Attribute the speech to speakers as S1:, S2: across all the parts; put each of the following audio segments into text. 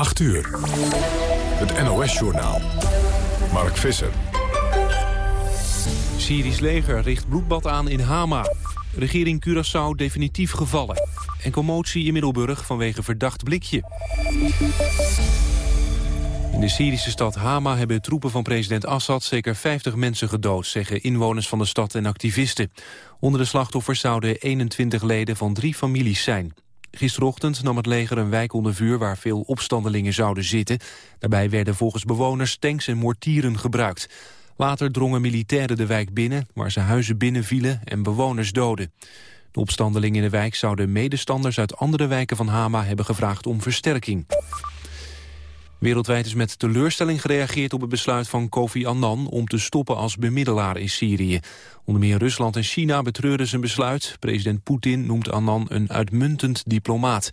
S1: 8 uur. Het NOS-journaal. Mark Visser.
S2: Syrisch leger richt bloedbad aan in Hama. Regering Curaçao definitief gevallen. En commotie in Middelburg vanwege verdacht blikje. In de Syrische stad Hama hebben troepen van president Assad zeker 50 mensen gedood, zeggen inwoners van de stad en activisten. Onder de slachtoffers zouden 21 leden van drie families zijn. Gisterochtend nam het leger een wijk onder vuur waar veel opstandelingen zouden zitten. Daarbij werden volgens bewoners tanks en mortieren gebruikt. Later drongen militairen de wijk binnen, waar ze huizen binnenvielen en bewoners doden. De opstandelingen in de wijk zouden medestanders uit andere wijken van Hama hebben gevraagd om versterking. Wereldwijd is met teleurstelling gereageerd op het besluit van Kofi Annan om te stoppen als bemiddelaar in Syrië. Onder meer Rusland en China betreuren zijn besluit. President Poetin noemt Annan een uitmuntend diplomaat.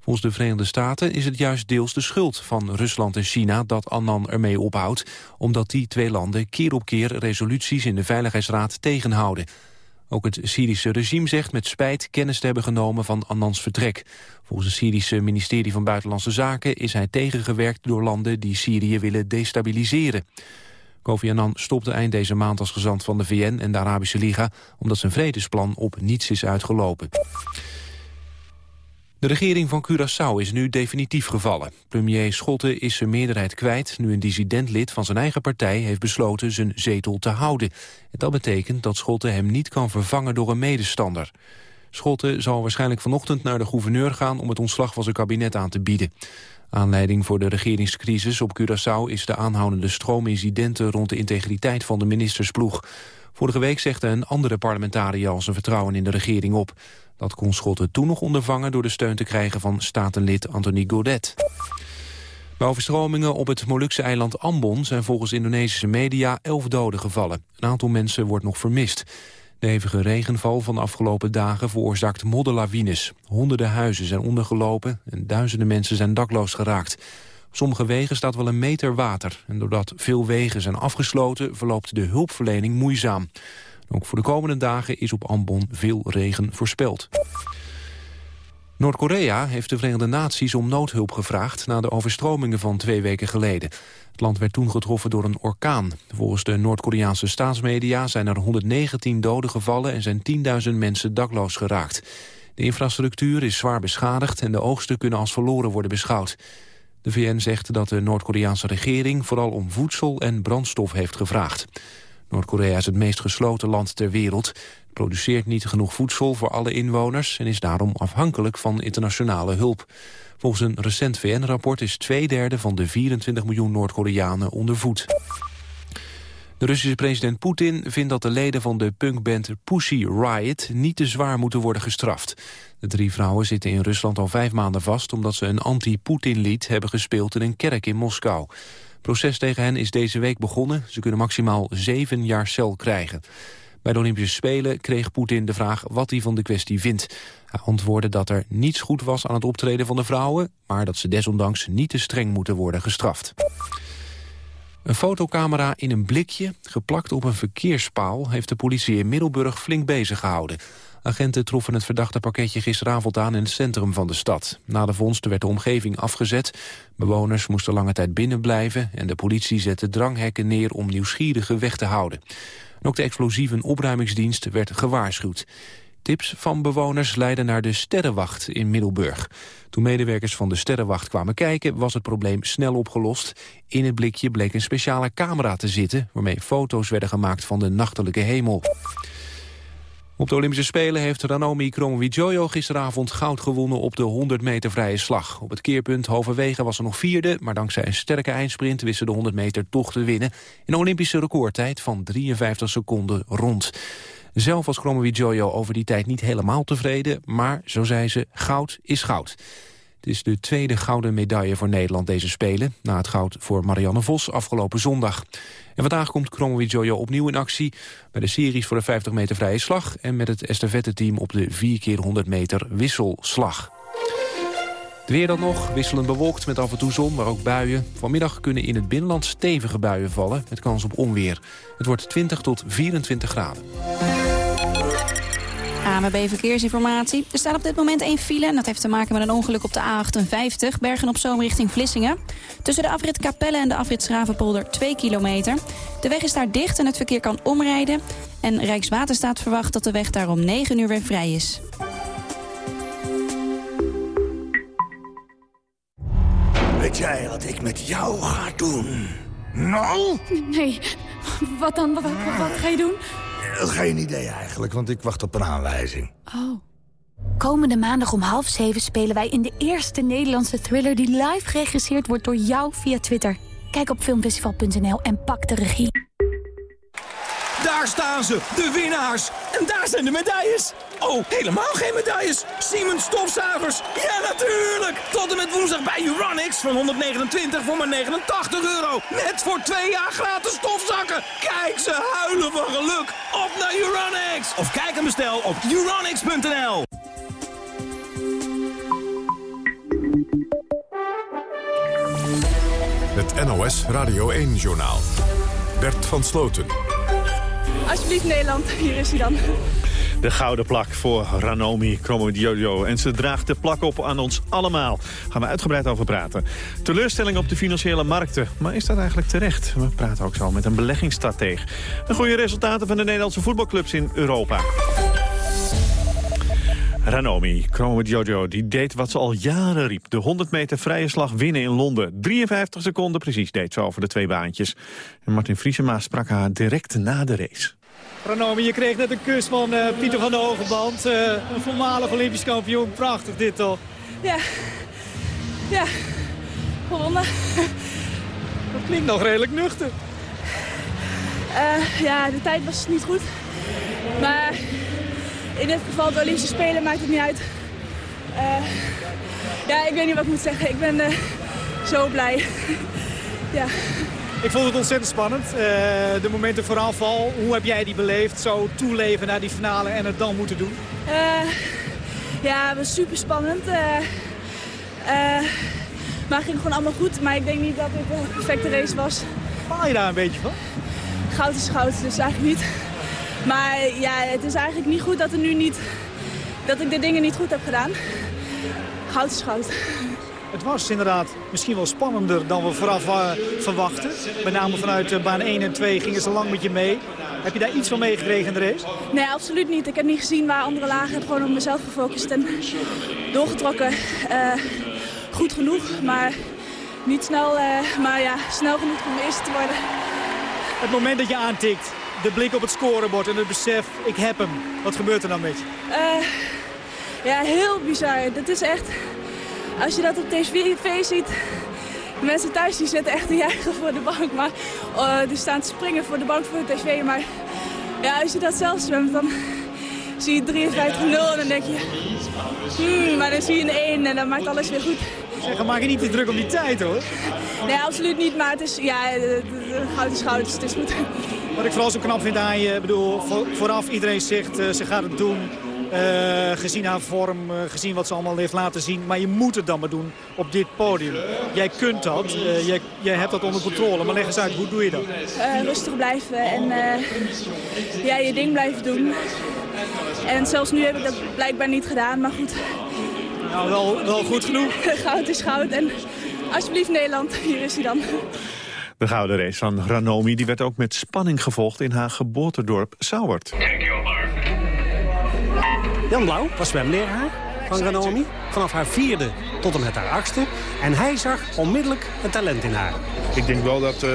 S2: Volgens de Verenigde Staten is het juist deels de schuld van Rusland en China dat Annan ermee ophoudt, omdat die twee landen keer op keer resoluties in de Veiligheidsraad tegenhouden. Ook het Syrische regime zegt met spijt kennis te hebben genomen van Annans vertrek. Volgens het Syrische ministerie van Buitenlandse Zaken is hij tegengewerkt door landen die Syrië willen destabiliseren. Kofi Annan stopte eind deze maand als gezant van de VN en de Arabische Liga... omdat zijn vredesplan op niets is uitgelopen. De regering van Curaçao is nu definitief gevallen. Premier Schotten is zijn meerderheid kwijt... nu een dissidentlid van zijn eigen partij heeft besloten zijn zetel te houden. En dat betekent dat Schotten hem niet kan vervangen door een medestander. Schotten zal waarschijnlijk vanochtend naar de gouverneur gaan... om het ontslag van zijn kabinet aan te bieden. Aanleiding voor de regeringscrisis op Curaçao... is de aanhoudende stroom incidenten rond de integriteit van de ministersploeg. Vorige week zegde een andere parlementariër al zijn vertrouwen in de regering op. Dat kon Schotten toen nog ondervangen door de steun te krijgen van statenlid Anthony Godet. Bij overstromingen op het Molukse eiland Ambon zijn volgens Indonesische media elf doden gevallen. Een aantal mensen wordt nog vermist. De hevige regenval van de afgelopen dagen veroorzaakt modderlawines. Honderden huizen zijn ondergelopen en duizenden mensen zijn dakloos geraakt. Sommige wegen staat wel een meter water. En doordat veel wegen zijn afgesloten verloopt de hulpverlening moeizaam. Ook voor de komende dagen is op Ambon veel regen voorspeld. Noord-Korea heeft de Verenigde Naties om noodhulp gevraagd... na de overstromingen van twee weken geleden. Het land werd toen getroffen door een orkaan. Volgens de Noord-Koreaanse staatsmedia zijn er 119 doden gevallen... en zijn 10.000 mensen dakloos geraakt. De infrastructuur is zwaar beschadigd... en de oogsten kunnen als verloren worden beschouwd. De VN zegt dat de Noord-Koreaanse regering... vooral om voedsel en brandstof heeft gevraagd. Noord-Korea is het meest gesloten land ter wereld. Produceert niet genoeg voedsel voor alle inwoners... en is daarom afhankelijk van internationale hulp. Volgens een recent VN-rapport is twee derde van de 24 miljoen Noord-Koreanen onder voet. De Russische president Poetin vindt dat de leden van de punkband Pussy Riot niet te zwaar moeten worden gestraft. De drie vrouwen zitten in Rusland al vijf maanden vast omdat ze een anti-Poetin-lied hebben gespeeld in een kerk in Moskou proces tegen hen is deze week begonnen. Ze kunnen maximaal zeven jaar cel krijgen. Bij de Olympische Spelen kreeg Poetin de vraag wat hij van de kwestie vindt. Hij antwoordde dat er niets goed was aan het optreden van de vrouwen... maar dat ze desondanks niet te streng moeten worden gestraft. Een fotocamera in een blikje, geplakt op een verkeerspaal... heeft de politie in Middelburg flink bezig gehouden. Agenten troffen het verdachte pakketje gisteravond aan in het centrum van de stad. Na de vondst werd de omgeving afgezet. Bewoners moesten lange tijd binnen blijven... en de politie zette dranghekken neer om nieuwsgierigen weg te houden. ook de explosieve opruimingsdienst werd gewaarschuwd. Tips van bewoners leidden naar de Sterrenwacht in Middelburg. Toen medewerkers van de Sterrenwacht kwamen kijken... was het probleem snel opgelost. In het blikje bleek een speciale camera te zitten... waarmee foto's werden gemaakt van de nachtelijke hemel. Op de Olympische Spelen heeft Ranomi Kromowidjojo gisteravond goud gewonnen op de 100 meter vrije slag. Op het keerpunt halverwege was ze nog vierde, maar dankzij een sterke eindsprint wist ze de 100 meter toch te winnen. In een Olympische recordtijd van 53 seconden rond. Zelf was Kromowidjojo over die tijd niet helemaal tevreden, maar zo zei ze, goud is goud. Het is de tweede gouden medaille voor Nederland deze Spelen... na het goud voor Marianne Vos afgelopen zondag. En vandaag komt Kromowidjojo opnieuw in actie... bij de series voor de 50 meter vrije slag... en met het estafette-team op de 4 keer 100 meter wisselslag. De weer dan nog, wisselend bewolkt met af en toe zon, maar ook buien. Vanmiddag kunnen in het binnenland stevige buien vallen... met kans op onweer. Het wordt 20 tot 24 graden.
S3: AMB Verkeersinformatie. Er staat op dit moment één file en dat heeft te maken met een ongeluk op de A58... Bergen op Zoom richting Vlissingen. Tussen de afrit Capelle en de afrit Schravenpolder 2 kilometer. De weg is daar dicht en het verkeer kan omrijden. En Rijkswaterstaat verwacht dat de weg daar om 9 uur weer vrij is.
S4: Weet jij wat ik met jou ga doen? Nou?
S5: Nee, wat dan? Wat, wat, wat ga je doen?
S4: Geen idee eigenlijk, want ik wacht op een aanwijzing.
S5: Oh. Komende maandag om half zeven spelen wij in de eerste Nederlandse thriller... die live geregisseerd wordt door jou via Twitter. Kijk op filmfestival.nl en pak de regie.
S6: Staan ze, de winnaars. En daar zijn de medailles. Oh, helemaal geen medailles. Siemens stofzuigers. Ja, natuurlijk. Tot en met woensdag bij Uranix van 129 voor maar 89 euro. Net voor twee jaar gratis stofzakken. Kijk, ze huilen van geluk. Op naar Uranix. Of kijk en bestel op uranix.nl.
S1: Het NOS Radio 1-journaal. Bert van Sloten.
S7: Alsjeblieft Nederland, hier is hij dan.
S8: De gouden plak voor Ranomi Kromowidjojo. En ze draagt de plak op aan ons allemaal. Gaan we uitgebreid over praten. Teleurstelling op de financiële markten. Maar is dat eigenlijk terecht? We praten ook zo met een beleggingsstratege. De goede resultaten van de Nederlandse voetbalclubs in Europa. Ranomi Kromowidjojo die deed wat ze al jaren riep. De 100 meter vrije slag winnen in Londen. 53 seconden precies deed ze over de twee baantjes. En Martin Vriesema sprak haar direct na de race.
S9: Ranomi, je kreeg net een kus van uh, Pieter van der Hogeband. Uh, een voormalig Olympisch kampioen. Prachtig dit toch?
S7: Ja. Ja. Gewonnen.
S9: Dat klinkt nog redelijk nuchter.
S7: Uh, ja, de tijd was niet goed. Maar in dit geval de Olympische Spelen maakt het niet uit. ja, ik weet niet wat ik moet zeggen. Ik ben zo blij. ja.
S9: Ik vond het ontzettend spannend. Uh, de momenten voor aanval, hoe heb jij die beleefd? Zo toeleven naar die finale en het dan moeten doen?
S7: Ja, het was super spannend. Maar het ging gewoon allemaal goed. Maar ik denk niet dat dit een perfecte race was.
S9: Baal je daar een beetje van?
S7: Goud is goud, dus eigenlijk niet. Maar ja, het is eigenlijk niet goed dat, er nu niet, dat ik de dingen niet goed heb gedaan. Goud is goud.
S9: Het was inderdaad misschien wel spannender dan we vooraf uh, verwachten. Met name vanuit uh, baan 1 en 2 gingen ze lang met je mee. Heb je daar iets van meegekregen in de race?
S7: Nee, absoluut niet. Ik heb niet gezien waar andere lagen. Ik heb gewoon op mezelf gefocust en doorgetrokken. Uh, goed genoeg, maar niet snel, maar ja, snel genoeg om eerste te worden.
S9: Het moment dat je aantikt, de blik op het scorebord en het besef, ik heb hem. Wat gebeurt er dan met je?
S7: ja, heel bizar. Dat is echt als je dat op tv ziet, de mensen thuis die zitten echt te juichen voor de bank. Maar uh, die staan te springen voor de bank voor de tv. Maar ja, als je dat zelf zwemt, dan zie je 53-0 en dan denk je... Hmm, maar dan zie je een 1 en dan maakt alles weer goed.
S9: Zeg, maak je niet te druk om die tijd, hoor.
S7: Nee, absoluut niet. Maar het is, ja, goud is goud, dus het is goed.
S9: Wat ik vooral zo knap vind aan je, bedoel, vooraf iedereen zegt, uh, ze gaat het doen. Uh, gezien haar vorm, uh, gezien wat ze allemaal heeft laten zien. Maar je moet het dan maar doen op dit podium. Jij kunt dat, uh, jij, jij, hebt dat onder controle. Maar leg eens uit, hoe doe je dat?
S7: rustig blijven en ja, je ding blijven doen. En zelfs nu heb ik dat blijkbaar niet gedaan, maar goed.
S9: Nou, wel, wel goed genoeg.
S7: goud is goud en alsjeblieft Nederland, hier is hij dan.
S8: De gouden race van Ranomi die werd ook met spanning gevolgd in haar geboortedorp Sauwert.
S10: Jan Blauw was zwemleraar van Ranomi. Vanaf haar vierde tot en met haar achtste. En hij zag onmiddellijk een talent in haar.
S11: Ik denk wel dat uh,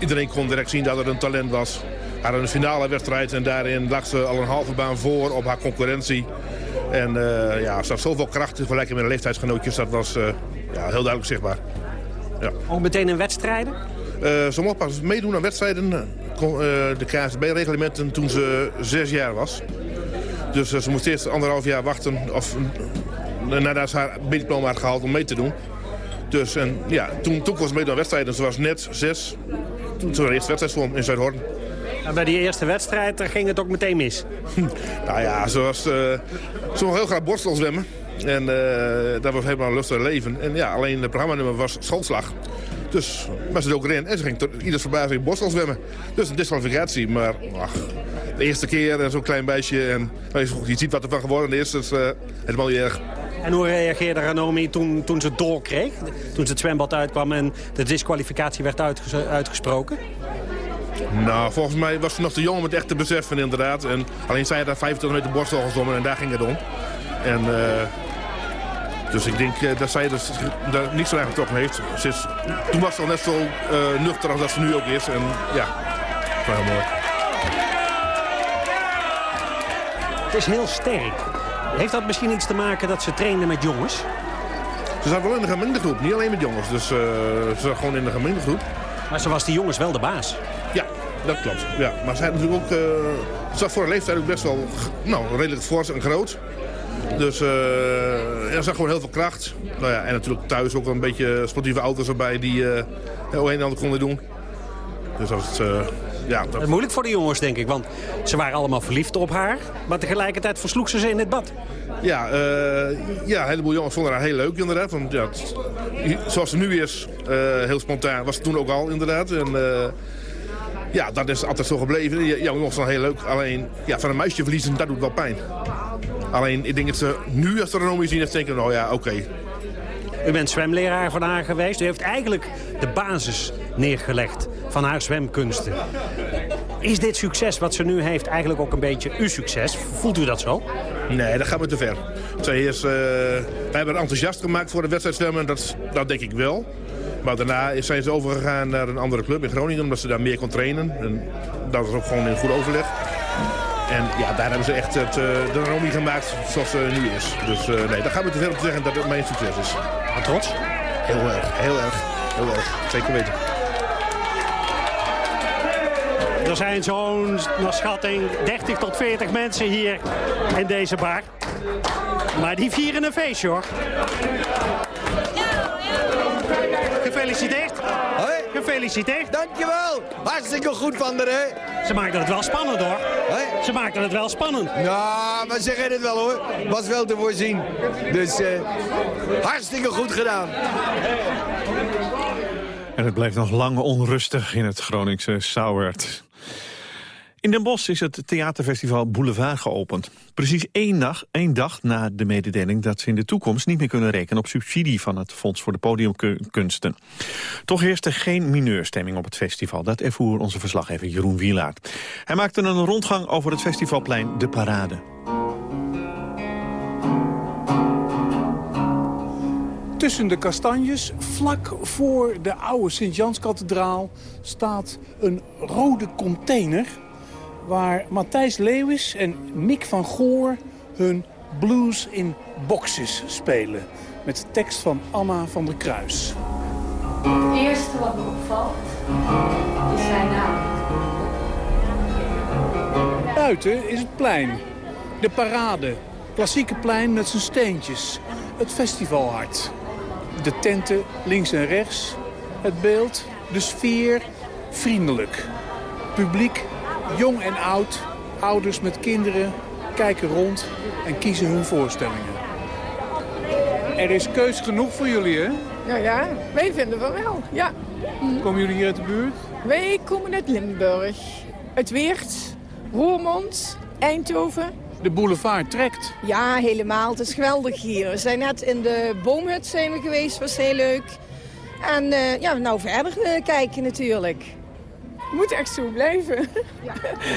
S11: iedereen kon direct zien dat er een talent was. Haar een finale wedstrijd en daarin lag ze al een halve baan voor op haar concurrentie. En uh, ja, ze had zoveel kracht vergelijking met de leeftijdsgenootjes. Dat was uh, ja, heel duidelijk zichtbaar.
S10: Ja. Ook meteen in wedstrijden?
S11: ze mocht pas meedoen aan wedstrijden. de KSB-reglementen toen ze zes jaar was. Dus ze moest eerst anderhalf jaar wachten of, nadat ze haar diploma had gehaald om mee te doen. Dus en, ja, toen, toen kon ze meedoen aan wedstrijden. Ze was net zes toen ze haar eerste wedstrijd zwom in Zuidhoorn.
S10: En bij die eerste wedstrijd ging het ook meteen mis?
S11: nou ja, ze, was, uh, ze wil heel graag borstel zwemmen. En uh, dat was helemaal een lustig leven. En ja, alleen het programmanummer was schoolslag. Dus, maar ze dook erin en ze ging tot ieders verbazing borstel zwemmen. Dus een disqualificatie, maar ach, de eerste keer en zo'n klein meisje. En nou, je ziet wat er van geworden is. Dus uh, helemaal niet erg.
S10: En hoe reageerde Ranomi toen, toen ze het doorkreeg? Toen ze het zwembad uitkwam en de disqualificatie werd uitgesproken?
S11: Nou, volgens mij was ze nog te jong om het echt te beseffen inderdaad. En alleen zij daar 25 meter borstel gezommen en daar ging het om. En, uh, dus ik denk uh, dat zij dus, daar niets van getrokken heeft. Ze is, toen was ze al net zo uh, nuchter als dat ze nu ook is. En ja, dat heel mooi.
S10: Het is heel sterk. Heeft dat misschien iets te maken dat ze trainen met jongens?
S11: Ze zat wel in de gemengde groep, niet alleen met jongens. Dus ze zat gewoon in de gemengde groep.
S10: Maar ze was die jongens wel de baas.
S11: Ja, dat klopt. Ja. Maar zij natuurlijk ook, uh, zag voor haar leeftijd ook best wel nou, redelijk fors en groot. Dus uh, ja, zag gewoon heel veel kracht. Nou ja, en natuurlijk thuis ook wel een beetje sportieve auto's erbij die uh, heel een en ander konden doen. Dus dat is, uh, ja, dat...
S10: is moeilijk voor de jongens, denk ik. Want ze waren allemaal verliefd op haar. Maar tegelijkertijd versloeg ze ze in het bad.
S11: Ja, ja, een heleboel jongens vonden haar heel leuk inderdaad. Want, ja, zoals ze nu is, heel spontaan, was het toen ook al inderdaad. En, ja, dat is altijd zo gebleven. Ja, jongens dan heel leuk. Alleen ja, van een muisje verliezen, dat doet wel pijn. Alleen ik denk dat ze nu als ze er zien, denken, nou ja, oké.
S10: U bent zwemleraar van haar geweest. U heeft eigenlijk de basis neergelegd van haar zwemkunsten. Is dit succes wat ze nu heeft eigenlijk ook een beetje uw succes? Voelt u dat zo?
S11: Nee, dat gaat me te ver. Zij is, uh, wij hebben het enthousiast gemaakt voor de wedstrijd zwemmen. Dat, dat denk ik wel. Maar daarna zijn ze overgegaan naar een andere club in Groningen... omdat ze daar meer kon trainen. En dat is ook gewoon in goed overleg. En ja, daar hebben ze echt het, uh, de Romy gemaakt zoals ze nu is. Dus uh, nee, daar gaan we te om te zeggen dat het mijn succes is.
S10: Maar trots?
S11: Heel erg, heel erg, heel erg. Zeker weten.
S10: Er zijn zo'n, naar schatting, 30 tot 40 mensen hier in deze bar. Maar die vieren een feestje, hoor. Gefeliciteerd.
S12: Dankjewel. Hartstikke goed van de hè.
S10: Ze maakten het wel spannend hoor.
S12: Hoi.
S10: Ze maakten het wel spannend.
S12: Ja, maar ze redden het wel hoor. Was wel te voorzien. Dus uh, hartstikke goed gedaan.
S8: En het blijft nog lang onrustig in het Groningse Sauwert. In Den Bosch is het theaterfestival Boulevard geopend. Precies één dag, één dag na de mededeling dat ze in de toekomst niet meer kunnen rekenen op subsidie van het Fonds voor de Podiumkunsten. Toch heerst er geen mineurstemming op het festival. Dat ervoer onze verslaggever Jeroen Wielaert. Hij maakte een rondgang over het festivalplein De Parade.
S13: Tussen de kastanjes, vlak voor de oude Sint-Janskathedraal, staat een rode container waar Matthijs Leeuwis en Mick van Goor hun blues in boxes spelen. Met de tekst van Anna van der Kruis.
S14: Het eerste wat me opvalt is zijn naam.
S13: Buiten is het plein. De parade. Klassieke plein met zijn steentjes. Het festivalhart. De tenten links en rechts. Het beeld, de sfeer, vriendelijk. Publiek Jong en oud, ouders met kinderen, kijken rond en kiezen hun voorstellingen. Er is keus genoeg voor jullie, hè?
S15: Ja, ja, wij vinden wel wel, ja.
S13: Komen jullie hier uit de buurt?
S15: Wij komen uit Limburg. Uit Weert, Roermond, Eindhoven.
S13: De boulevard trekt.
S15: Ja, helemaal. Het is geweldig hier. We zijn net in de boomhut zijn we geweest, was heel leuk. En uh, ja, nou verder uh, kijken natuurlijk moet echt zo blijven. Ja,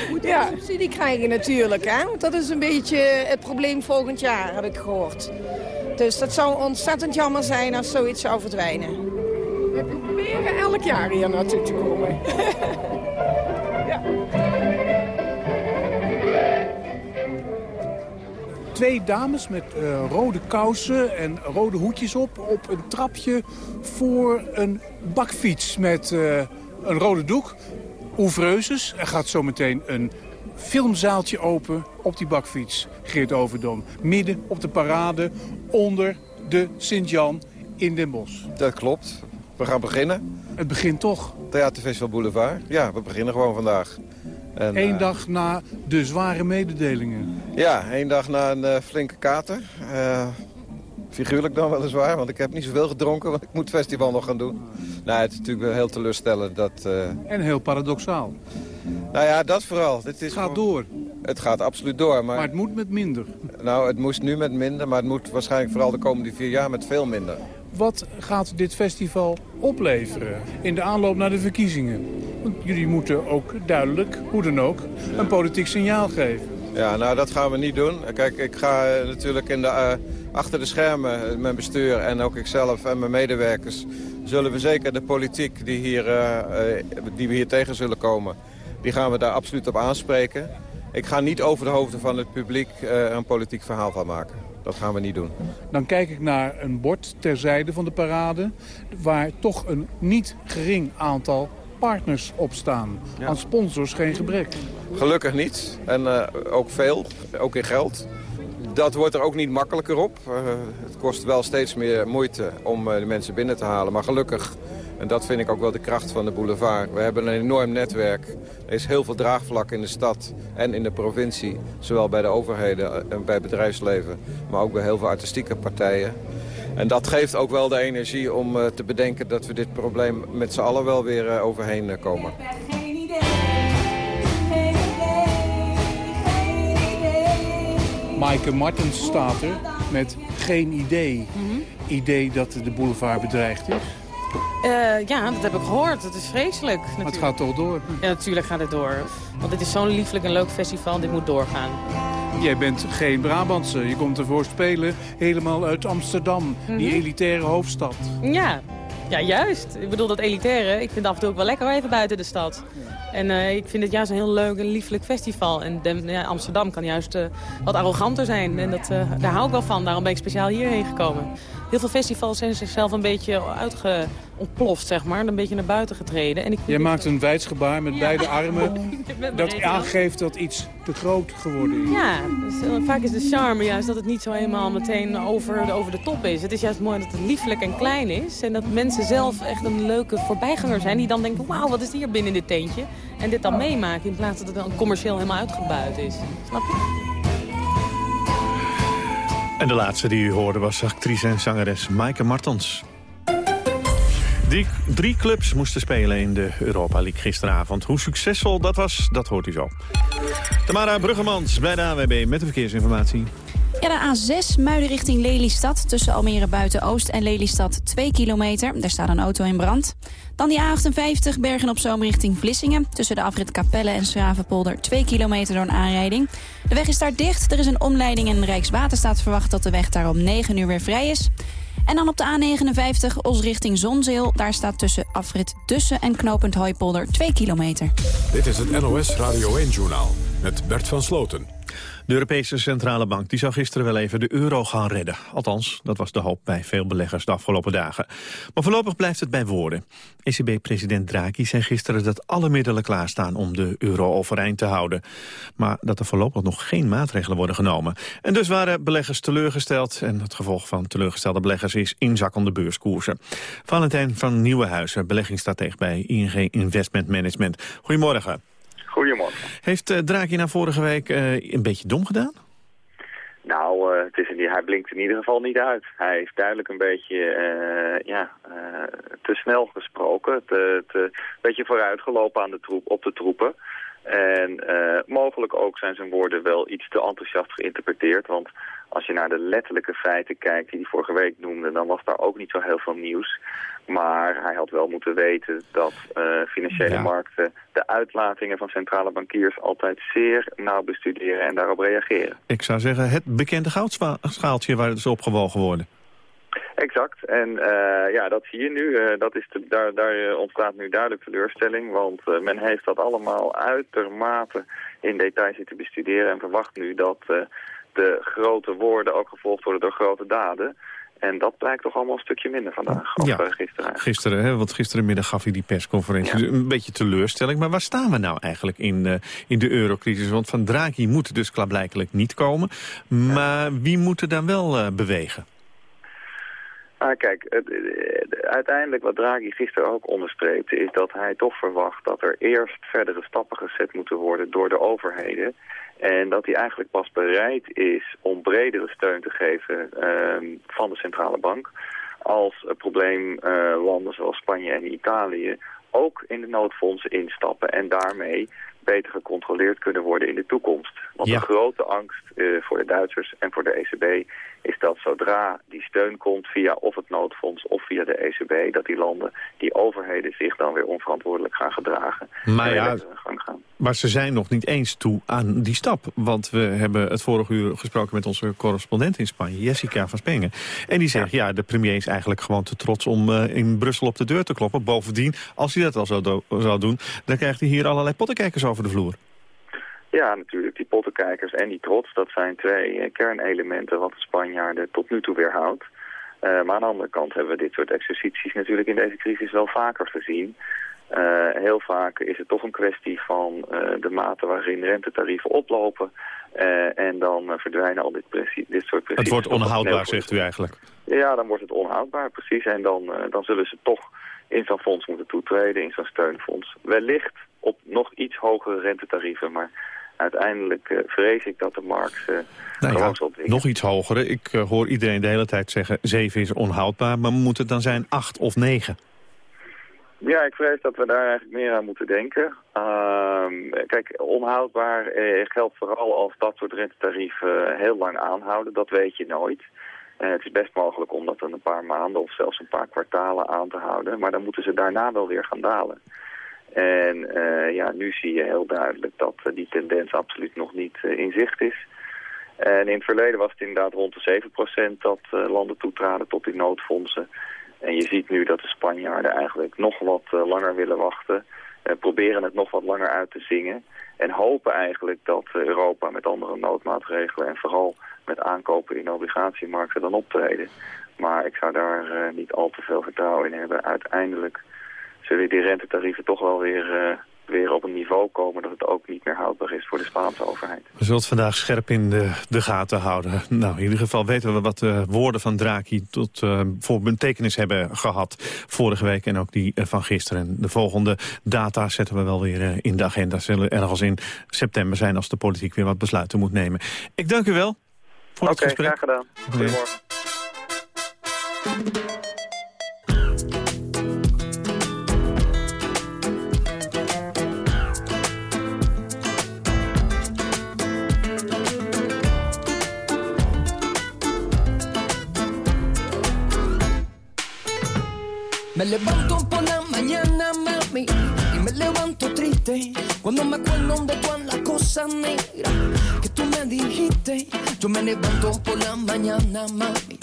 S15: moet ja. subsidie krijgen natuurlijk. Hè? Want dat is een beetje het probleem volgend jaar, heb ik gehoord. Dus dat zou ontzettend jammer zijn als zoiets zou verdwijnen. We proberen elk jaar hier naartoe te komen. ja.
S13: Twee dames met uh, rode kousen en rode hoedjes op... op een trapje voor een bakfiets met... Uh, een rode doek. Oevreuses. Er gaat zometeen een filmzaaltje open op die bakfiets. Geert Overdom. Midden op de parade onder de Sint-Jan in Den Bosch.
S16: Dat klopt. We gaan beginnen.
S13: Het begint toch?
S16: Theaterfestival Boulevard. Ja, we beginnen gewoon vandaag.
S13: En, Eén uh, dag na de zware mededelingen.
S16: Ja, één dag na een uh, flinke kater. Uh, Figuurlijk dan weliswaar, want ik heb niet zoveel gedronken, want ik moet het festival nog gaan doen. Nou, het is natuurlijk wel heel teleurstellend dat... Uh...
S13: En heel paradoxaal.
S16: Nou ja, dat vooral. Het
S13: is gaat door.
S16: Het gaat absoluut door. Maar...
S13: maar het moet met minder.
S16: Nou, het moest nu met minder, maar het moet waarschijnlijk vooral de komende vier jaar met veel minder.
S13: Wat gaat dit festival opleveren in de aanloop naar de verkiezingen? Want jullie moeten ook duidelijk, hoe dan ook, een politiek signaal geven.
S16: Ja, nou dat gaan we niet doen. Kijk, ik ga eh, natuurlijk in de, uh, achter de schermen, mijn bestuur en ook ikzelf en mijn medewerkers... zullen we zeker de politiek die, hier, uh, die we hier tegen zullen komen, die gaan we daar absoluut op aanspreken. Ik ga niet over de hoofden van het publiek een politiek verhaal van maken. Dat gaan we niet doen.
S13: Dan kijk ik naar een bord terzijde van de parade... waar toch een niet gering aantal partners op staan. Aan sponsors geen gebrek.
S16: Gelukkig niet. En uh, ook veel, ook in geld. Dat wordt er ook niet makkelijker op. Uh, het kost wel steeds meer moeite om uh, de mensen binnen te halen. Maar gelukkig en dat vind ik ook wel de kracht van de boulevard. We hebben een enorm netwerk. Er is heel veel draagvlak in de stad en in de provincie. Zowel bij de overheden en bij het bedrijfsleven. Maar ook bij heel veel artistieke partijen. En dat geeft ook wel de energie om te bedenken dat we dit probleem met z'n allen wel weer overheen komen.
S13: Maaike Martens staat er met geen idee. Mm -hmm. Idee dat de boulevard bedreigd is?
S17: Uh, ja, dat heb ik gehoord. Het is vreselijk. Natuurlijk.
S13: Maar het gaat toch door?
S17: Ja, natuurlijk gaat het door. Want het is zo'n lieflijk en leuk festival. Dit moet doorgaan.
S13: Jij bent geen Brabantse. Je komt ervoor spelen helemaal uit Amsterdam. Mm -hmm. Die elitaire hoofdstad.
S17: Ja. ja, juist. Ik bedoel, dat elitaire, ik vind het af en toe ook wel lekker even buiten de stad. Ja. En uh, ik vind het juist een heel leuk en lieflijk festival. En ja, Amsterdam kan juist uh, wat arroganter zijn. En dat, uh, daar hou ik wel van. Daarom ben ik speciaal hierheen gekomen. Heel veel festivals zijn zichzelf een beetje uitgeontploft, zeg maar. Een beetje naar buiten getreden. En ik
S13: Jij maakt een wijdsgebaar met ja. beide armen. dat aangeeft dat iets te groot geworden is.
S17: Ja, dus, vaak is de charme juist dat het niet zo helemaal meteen over de, over de top is. Het is juist mooi dat het lieflijk en klein is. En dat mensen zelf echt een leuke voorbijganger zijn. Die dan denken, wauw, wat is hier binnen dit tentje? En dit dan meemaken in plaats dat het dan commercieel helemaal uitgebuit is. Snap je?
S8: En de laatste die u hoorde was actrice en zangeres Maaike Martens. Drie clubs moesten spelen in de Europa League gisteravond. Hoe succesvol dat was, dat hoort u zo. Tamara Bruggemans bij de AWB met de verkeersinformatie.
S3: Ja, de A6 Muiden richting Lelystad. Tussen Almere Buiten-Oost en Lelystad 2 kilometer. Daar staat een auto in brand. Dan die A58 Bergen op Zoom richting Vlissingen. Tussen de afrit Capelle en Schravenpolder 2 kilometer door een aanrijding. De weg is daar dicht. Er is een omleiding en Rijkswaterstaat verwacht dat de weg daar om 9 uur weer vrij is. En dan op de A59 Os richting Zonzeel. Daar staat tussen afrit Dussen en knooppunt Hooipolder 2 kilometer.
S1: Dit is het NOS Radio 1-journaal met Bert van Sloten.
S8: De Europese Centrale Bank die zou gisteren wel even de euro gaan redden. Althans, dat was de hoop bij veel beleggers de afgelopen dagen. Maar voorlopig blijft het bij woorden. ECB-president Draghi zei gisteren dat alle middelen klaarstaan om de euro overeind te houden. Maar dat er voorlopig nog geen maatregelen worden genomen. En dus waren beleggers teleurgesteld. En het gevolg van teleurgestelde beleggers is inzakkende beurskoersen. Valentijn van Nieuwenhuizen, beleggingsstratege bij ING Investment Management. Goedemorgen.
S18: Goedemorgen.
S8: Heeft uh, Draghi na vorige week uh, een beetje dom gedaan?
S18: Nou, uh, het is in, hij blinkt in ieder geval niet uit. Hij heeft duidelijk een beetje ja, te snel gesproken. Te, te, een beetje vooruitgelopen aan de troep, op de troepen. En mogelijk ook zijn zijn woorden wel iets te enthousiast geïnterpreteerd. Want als je naar de letterlijke feiten kijkt die hij vorige week noemde... dan was daar ook niet zo heel veel nieuws. Maar hij had wel moeten weten dat uh, financiële ja. markten de uitlatingen van centrale bankiers altijd zeer nauw bestuderen en daarop reageren.
S8: Ik zou zeggen het bekende goudschaaltje waar het is opgewogen worden.
S18: Exact. En uh, ja, dat zie je nu. Uh, dat is daar, daar ontstaat nu duidelijk teleurstelling. Want uh, men heeft dat allemaal uitermate in detail zitten bestuderen. En verwacht nu dat de grote woorden ook gevolgd worden door grote daden. En dat blijkt toch allemaal een stukje minder vandaag, of
S8: ja,
S18: gisteren.
S8: Gisteren, hè, want gisterenmiddag gaf hij die persconferentie. Ja. Een beetje teleurstelling. Maar waar staan we nou eigenlijk in, uh, in de eurocrisis? Want van Draghi moet dus klaarblijkelijk niet komen. Maar ja. wie moet er dan wel uh, bewegen?
S18: Ah, kijk, het, uiteindelijk wat Draghi gisteren ook onderstreepte... is dat hij toch verwacht dat er eerst verdere stappen gezet moeten worden door de overheden... En dat hij eigenlijk pas bereid is om bredere steun te geven uh, van de centrale bank... als probleemlanden uh, zoals Spanje en Italië ook in de noodfondsen instappen... en daarmee beter gecontroleerd kunnen worden in de toekomst. Want de grote angst eh, voor de Duitsers en voor de ECB is dat zodra die steun komt via of het noodfonds of via de ECB, dat die landen, die overheden zich dan weer onverantwoordelijk gaan gedragen.
S8: Maar ja,
S18: gang gaan.
S8: Maar ze zijn nog niet eens toe aan die stap. Want we hebben het vorige uur gesproken met onze correspondent in Spanje, Jessica van Spengen. En die zegt, ja, de premier is eigenlijk gewoon te trots om eh, in Brussel op de deur te kloppen. Bovendien, als hij dat al zou, do- zou doen, dan krijgt hij hier allerlei pottenkijkers over de vloer.
S18: Ja, natuurlijk. Die pottenkijkers en die trots, dat zijn twee eh, kernelementen wat de Spanjaarden tot nu toe weerhoudt. Eh, maar aan de andere kant hebben we dit soort exercities natuurlijk in deze crisis wel vaker gezien. Eh, heel vaak is het toch een kwestie van de mate waarin rentetarieven oplopen. en dan verdwijnen al dit, dit soort principes.
S8: Het wordt onhoudbaar, zegt u eigenlijk.
S18: ja, dan wordt het onhoudbaar, precies. En dan, dan zullen ze toch in zo'n fonds moeten toetreden, in zo'n steunfonds. Wellicht op nog iets hogere rentetarieven, maar uiteindelijk eh, vrees ik dat de markt eh
S8: Nou ja, nog iets hogere. Ik eh, hoor iedereen de hele tijd zeggen, 7 is onhoudbaar. Maar moet het dan zijn 8 of 9?
S18: Ja, ik vrees dat we daar eigenlijk meer aan moeten denken. Ehm, kijk, onhoudbaar eh, geldt vooral als dat soort rentetarieven heel lang aanhouden. Dat weet je nooit. Het is best mogelijk om dat dan een paar maanden of zelfs een paar kwartalen aan te houden. Maar dan moeten ze daarna wel weer gaan dalen. En eh, ja, nu zie je heel duidelijk dat eh, die tendens absoluut nog niet eh, in zicht is. En in het verleden was het inderdaad rond de 7% dat landen toetraden tot die noodfondsen. En je ziet nu dat de Spanjaarden eigenlijk nog wat langer willen wachten. proberen het nog wat langer uit te zingen. En hopen eigenlijk dat Europa met andere noodmaatregelen... en vooral met aankopen in obligatiemarkten dan optreden. Maar ik zou daar niet al te veel vertrouwen in hebben. Uiteindelijk zullen die rentetarieven toch wel weer, eh, weer op een niveau komen... dat het ook niet meer houdbaar is voor de Spaanse overheid.
S8: We zullen het vandaag scherp in de, de gaten houden. Nou, in ieder geval weten we wat de woorden van Draghi tot, eh, voor betekenis hebben gehad vorige week en ook die eh, van gisteren. En de volgende data zetten we wel weer eh, in de agenda. Zullen ergens in september zijn als de politiek weer wat besluiten moet nemen. Ik dank u wel voor het
S18: Oké,
S8: gesprek.
S18: graag gedaan. Goedemorgen.
S19: Me levanto por la mañana, mami, y me levanto triste cuando me acuerdo de todas las cosas negras que tú me dijiste. Yo me levanto por la mañana, mami,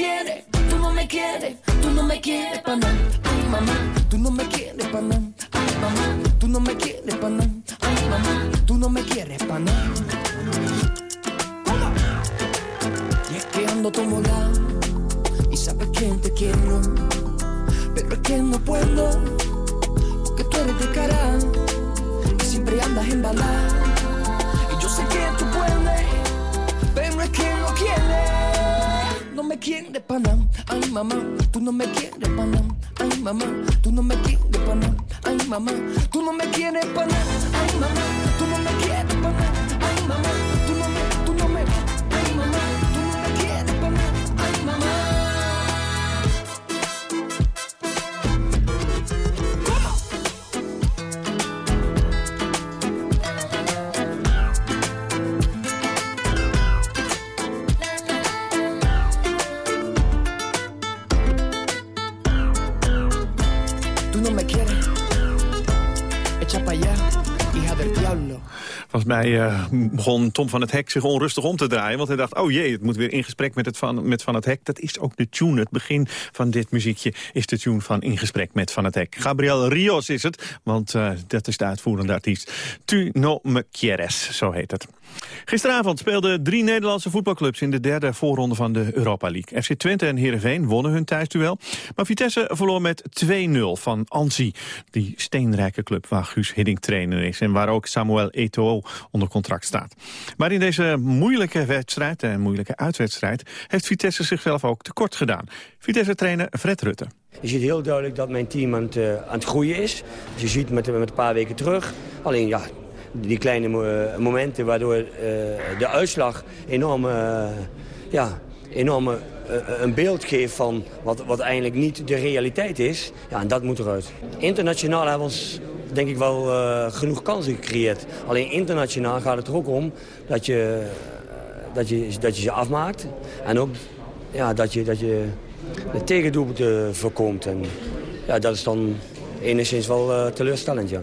S19: Tú no me quieres, tú no me quieres, no pa' nada.
S8: Volgens mij eh, begon Tom van het Hek zich onrustig om te draaien. Want hij dacht, oh jee, het moet weer in gesprek met, het van, met Van het Hek. Dat is ook de tune. Het begin van dit muziekje is de tune van In gesprek met Van het Hek. Gabriel Rios is het, want uh, dat is de uitvoerende artiest. Tu no me quieres, zo heet het. Gisteravond speelden drie Nederlandse voetbalclubs in de derde voorronde van de Europa League. FC Twente en Heerenveen wonnen hun thuisduel. Maar Vitesse verloor met 2-0 van Anzi, die steenrijke club waar Guus Hiddink trainer is. En waar ook Samuel Eto'o onder contract staat. Maar in deze moeilijke wedstrijd en moeilijke uitwedstrijd heeft Vitesse zichzelf ook tekort gedaan. Vitesse-trainer Fred Rutte.
S20: Je ziet heel duidelijk dat mijn team aan het, uh, aan het groeien is. Je ziet met, met een paar weken terug. Alleen ja, die kleine momenten waardoor uh, de uitslag enorm, uh, ja, enorm een beeld geeft van wat, wat eigenlijk niet de realiteit is. Ja, en dat moet eruit. Internationaal hebben we ons denk ik wel genoeg kansen gecreëerd. Alleen internationaal gaat het er ook om dat je, dat je, dat je ze afmaakt. En ook ja, dat je, dat je de tegendoelpunten voorkomt. En ja, dat is dan enigszins wel uh, teleurstellend, ja.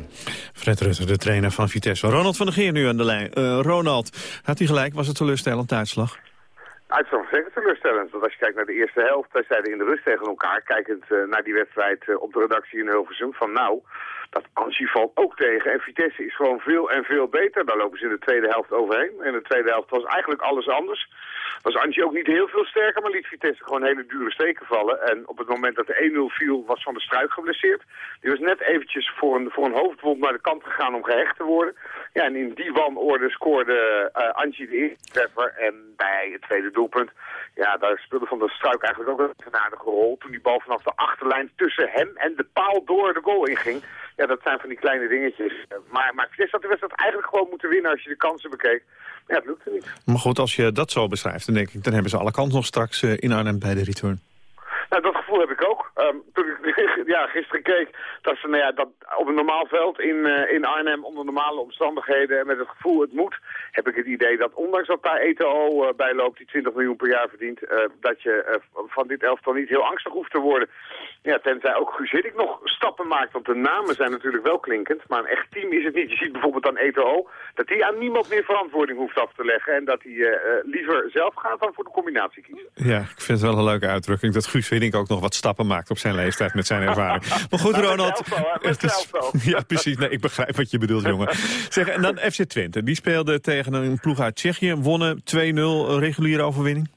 S8: Fred Rutte, de trainer van Vitesse. Ronald van der Geer nu aan de lijn. Uh, Ronald, had hij gelijk? Was het teleurstellend uitslag?
S21: Uitslag was zeker teleurstellend. Want als je kijkt naar de eerste helft, wij zeiden in de rust tegen elkaar... kijkend uh, naar die wedstrijd op de redactie in Hilversum van... nou, dat Ansi valt ook tegen. En Vitesse is gewoon veel en veel beter. Daar lopen ze in de tweede helft overheen. In de tweede helft was eigenlijk alles anders. Was Ansi ook niet heel veel sterker, maar liet Vitesse gewoon hele dure steken vallen. En op het moment dat de 1-0 viel, was Van der Struik geblesseerd. Die was net eventjes voor een, voor een hoofdwond naar de kant gegaan om gehecht te worden. Ja, en in die wanorde scoorde uh, de eerste treffer. En bij het tweede doelpunt, ja, daar speelde Van der Struik eigenlijk ook een aardige rol. Toen die bal vanaf de achterlijn tussen hem en de paal door de goal inging. Ja, dat zijn van die kleine dingetjes. Maar, maar Vitesse had de wedstrijd eigenlijk gewoon moeten winnen als je de kansen bekeek. Ja, het lukte niet.
S8: Maar goed, als je dat zo beschrijft, dan denk ik... dan hebben ze alle kans nog straks uh, in Arnhem bij de return.
S21: Nou, dat gevoel heb ik ook. Um, toen ik ja, gisteren keek, dat ze nou ja, dat op een normaal veld in, uh, in Arnhem onder normale omstandigheden en met het gevoel het moet, heb ik het idee dat ondanks dat daar ETO uh, bij loopt, die 20 miljoen per jaar verdient, uh, dat je van dit elftal niet heel angstig hoeft te worden. Ja, tenzij ook Guus Hiddink nog stappen maakt, want de namen zijn natuurlijk wel klinkend, maar een echt team is het niet. Je ziet bijvoorbeeld aan ETO dat hij aan niemand meer verantwoording hoeft af te leggen en dat hij liever zelf gaat dan voor de combinatie kiezen.
S8: Ja, ik vind het wel een leuke uitdrukking dat Guus Hiddink ook nog wat stappen maakt op zijn leeftijd met zijn ervaring. Maar goed, Ronald. Ja, precies. Nee, ik begrijp wat je bedoelt, jongen. Zeg, en dan FC Twente. Die speelde tegen een ploeg uit Tsjechië. Wonnen 2-0, reguliere overwinning.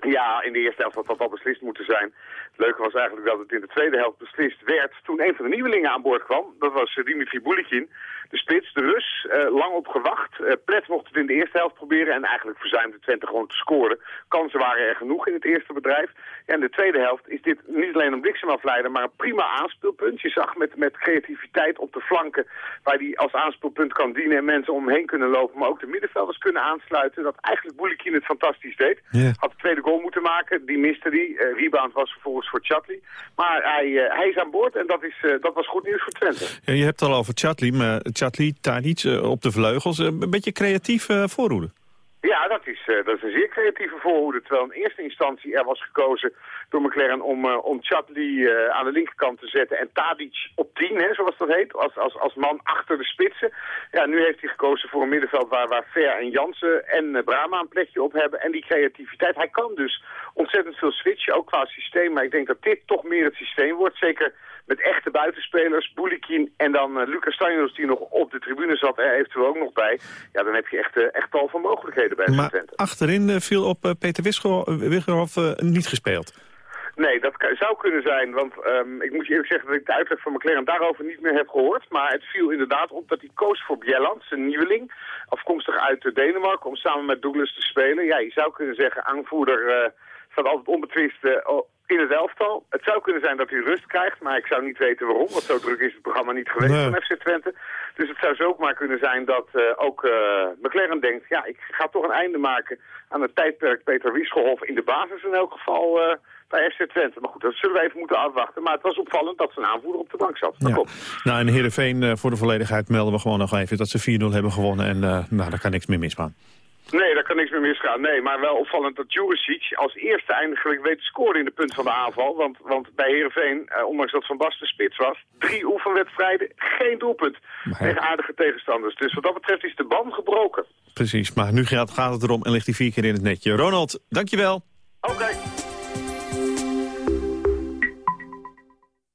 S21: Ja, in de eerste helft had dat al beslist moeten zijn. Het leuke was eigenlijk dat het in de tweede helft beslist werd toen een van de nieuwelingen aan boord kwam. Dat was Dimitri Bulikin, de spits, de Rus. Uh, lang op gewacht. Uh, Pret mocht het in de eerste helft proberen en eigenlijk verzuimde Twente gewoon te scoren. Kansen waren er genoeg in het eerste bedrijf. En in de tweede helft is dit niet alleen een bliksemafleider, maar een prima aanspeelpunt. Je zag met, met creativiteit op de flanken waar hij als aanspeelpunt kan dienen en mensen omheen kunnen lopen, maar ook de middenvelders kunnen aansluiten. Dat eigenlijk Bulikin het fantastisch deed.
S8: Yeah.
S21: Had de tweede goal moeten maken, die miste die. Uh, rebound was vervolgens voor Chatli. Maar hij, uh, hij is aan boord en dat, is, dat was goed nieuws voor Twente.
S8: Ja, je hebt het al over Chatli, maar Chatli, Tadic uh, op de vleugels. een beetje creatief voorhoede.
S21: Ja, dat is, uh, dat is een zeer creatieve voorhoede. Terwijl in eerste instantie er was gekozen door McLaren om, uh, om Chadli uh, aan de linkerkant te zetten en Tadic op 10, hè, zoals dat heet, als, als, als man achter de spitsen. Ja, nu heeft hij gekozen voor een middenveld waar, waar Ver en Jansen en Brama een plekje op hebben. En die creativiteit, hij kan dus ontzettend veel switchen, ook qua systeem. Maar ik denk dat dit toch meer het systeem wordt, zeker met echte buitenspelers, Boulikin en dan uh, Lucas Stanjos die nog op de tribune zat, er eventueel ook nog bij. Ja, dan heb je echt, uh, echt tal van mogelijkheden bij
S8: Maar
S21: Twente.
S8: achterin uh, viel op Peter Wisgerhoff niet gespeeld.
S21: Nee, dat zou kunnen zijn, want um, ik moet je eerlijk zeggen dat ik de uitleg van McLaren daarover niet meer heb gehoord. Maar het viel inderdaad op dat hij koos voor Bjelland, zijn nieuweling, afkomstig uit Denemarken, om samen met Douglas te spelen. Ja, je zou kunnen zeggen, aanvoerder staat altijd onbetwist in het elftal. Het zou kunnen zijn dat hij rust krijgt, maar ik zou niet weten waarom. Want zo druk is het programma niet geweest nee. van FC Twente. Dus het zou zo ook maar kunnen zijn dat uh, ook uh, McLaren denkt... ja, ik ga toch een einde maken aan het tijdperk Peter Wiesgelhof in de basis in elk geval... Uh, bij FC Twente. Maar goed, dat zullen we even moeten afwachten. Maar het was opvallend dat zijn aanvoerder op de bank zat. Dat
S8: ja.
S21: klopt.
S8: Nou, en Heerenveen, voor de volledigheid melden we gewoon nog even dat ze 4-0 hebben gewonnen. En nou, daar kan niks meer misgaan.
S21: Nee, daar kan niks meer misgaan. Nee, maar wel opvallend dat Juricic als eerste eindelijk weet te scoren in de punt van de aanval. Want, want bij Heerenveen, eh, ondanks dat Van Basten spits was, drie oefenwedstrijden, geen doelpunt. Tegen aardige tegenstanders. Dus wat dat betreft is de band gebroken.
S8: Precies, maar nu gaat, gaat het erom en ligt hij vier keer in het netje. Ronald, dankjewel.
S21: Oké.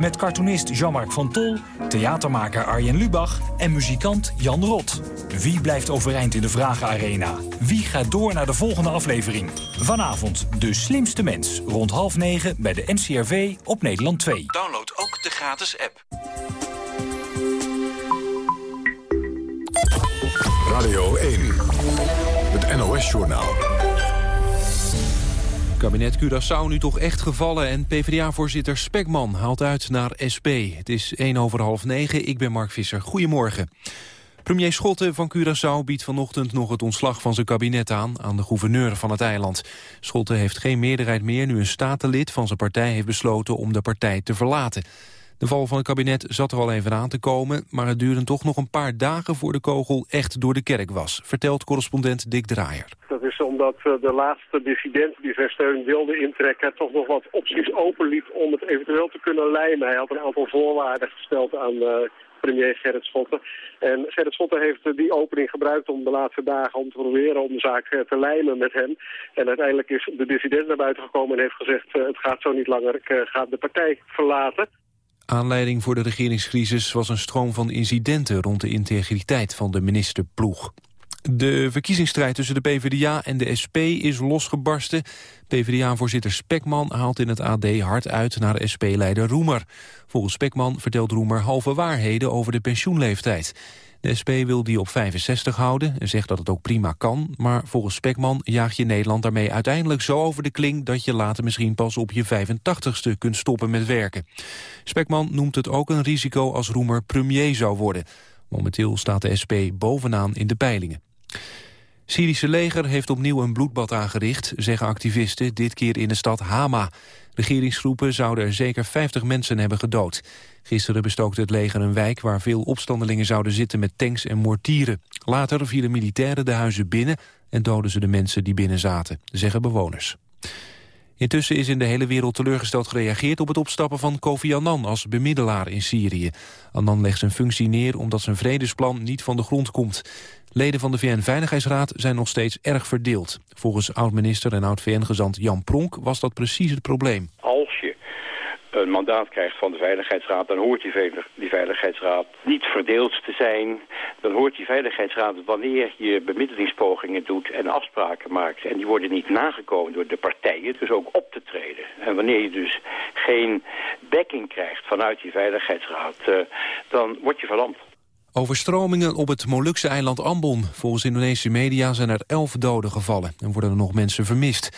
S22: Met cartoonist Jean-Marc van Tol, theatermaker Arjen Lubach en muzikant Jan Rot. Wie blijft overeind in de Vragenarena? Wie gaat door naar de volgende aflevering? Vanavond De Slimste Mens. Rond half negen bij de NCRV op Nederland 2.
S23: Download ook de gratis app.
S1: Radio 1. Het NOS-journaal.
S2: Kabinet Curaçao nu toch echt gevallen en PvdA-voorzitter Spekman haalt uit naar SP. Het is 1 over half 9, ik ben Mark Visser. Goedemorgen. Premier Schotten van Curaçao biedt vanochtend nog het ontslag van zijn kabinet aan... aan de gouverneur van het eiland. Schotten heeft geen meerderheid meer nu een statenlid van zijn partij heeft besloten om de partij te verlaten. De val van het kabinet zat er al even aan te komen... maar het duurde toch nog een paar dagen voor de kogel echt door de kerk was... vertelt correspondent Dick Draaier.
S24: Dat is omdat eh, de laatste dissident die zijn wilde intrekken... toch nog wat opties openliet om het eventueel te kunnen lijmen. Hij had een aantal voorwaarden gesteld aan uh, premier Gerrit Schotten. En Gerrit Schotten heeft uh, die opening gebruikt om de laatste dagen... om te proberen om de zaak te lijmen met hem. En uiteindelijk is de dissident naar buiten gekomen en heeft gezegd... het gaat zo niet langer, ik ga de partij verlaten.
S2: Aanleiding voor de regeringscrisis was een stroom van incidenten rond de integriteit van de ministerploeg. De verkiezingsstrijd tussen de PvdA en de SP is losgebarsten. PvdA-voorzitter Spekman haalt in het AD hard uit naar SP-leider Roemer. Volgens Spekman vertelt Roemer halve waarheden over de pensioenleeftijd. De SP wil die op 65 houden en zegt dat het ook prima kan... maar volgens Spekman jaag je Nederland daarmee uiteindelijk zo over de kling... dat je later misschien pas op je 85ste kunt stoppen met werken. Spekman noemt het ook een risico als Roemer premier zou worden. Momenteel staat de SP bovenaan in de peilingen. Syrische leger heeft opnieuw een bloedbad aangericht, zeggen activisten, dit keer in de stad Hama. Regeringsgroepen zouden er zeker 50 mensen hebben gedood. Gisteren bestookte het leger een wijk waar veel opstandelingen zouden zitten met tanks en mortieren. Later vielen militairen de huizen binnen en doden ze de mensen die binnen zaten, zeggen bewoners. Intussen is in de hele wereld teleurgesteld gereageerd op het opstappen van Kofi Annan als bemiddelaar in Syrië. Annan legt zijn functie neer omdat zijn vredesplan niet van de grond komt. Leden van de VN-veiligheidsraad zijn nog steeds erg verdeeld. Volgens oud-minister en oud-VN-gezant Jan Pronk was dat precies het probleem.
S25: Als een mandaat krijgt van de Veiligheidsraad... dan hoort die, Veiligheidsraad niet verdeeld te zijn. Dan hoort die Veiligheidsraad wanneer je bemiddelingspogingen doet en afspraken maakt... en die worden niet nagekomen door de partijen, dus ook op te treden. En wanneer je dus geen backing krijgt vanuit die Veiligheidsraad... Uh, dan word je verlamd.
S2: Overstromingen op het Molukse eiland Ambon. Volgens Indonesische media zijn er elf doden gevallen en worden er nog mensen vermist.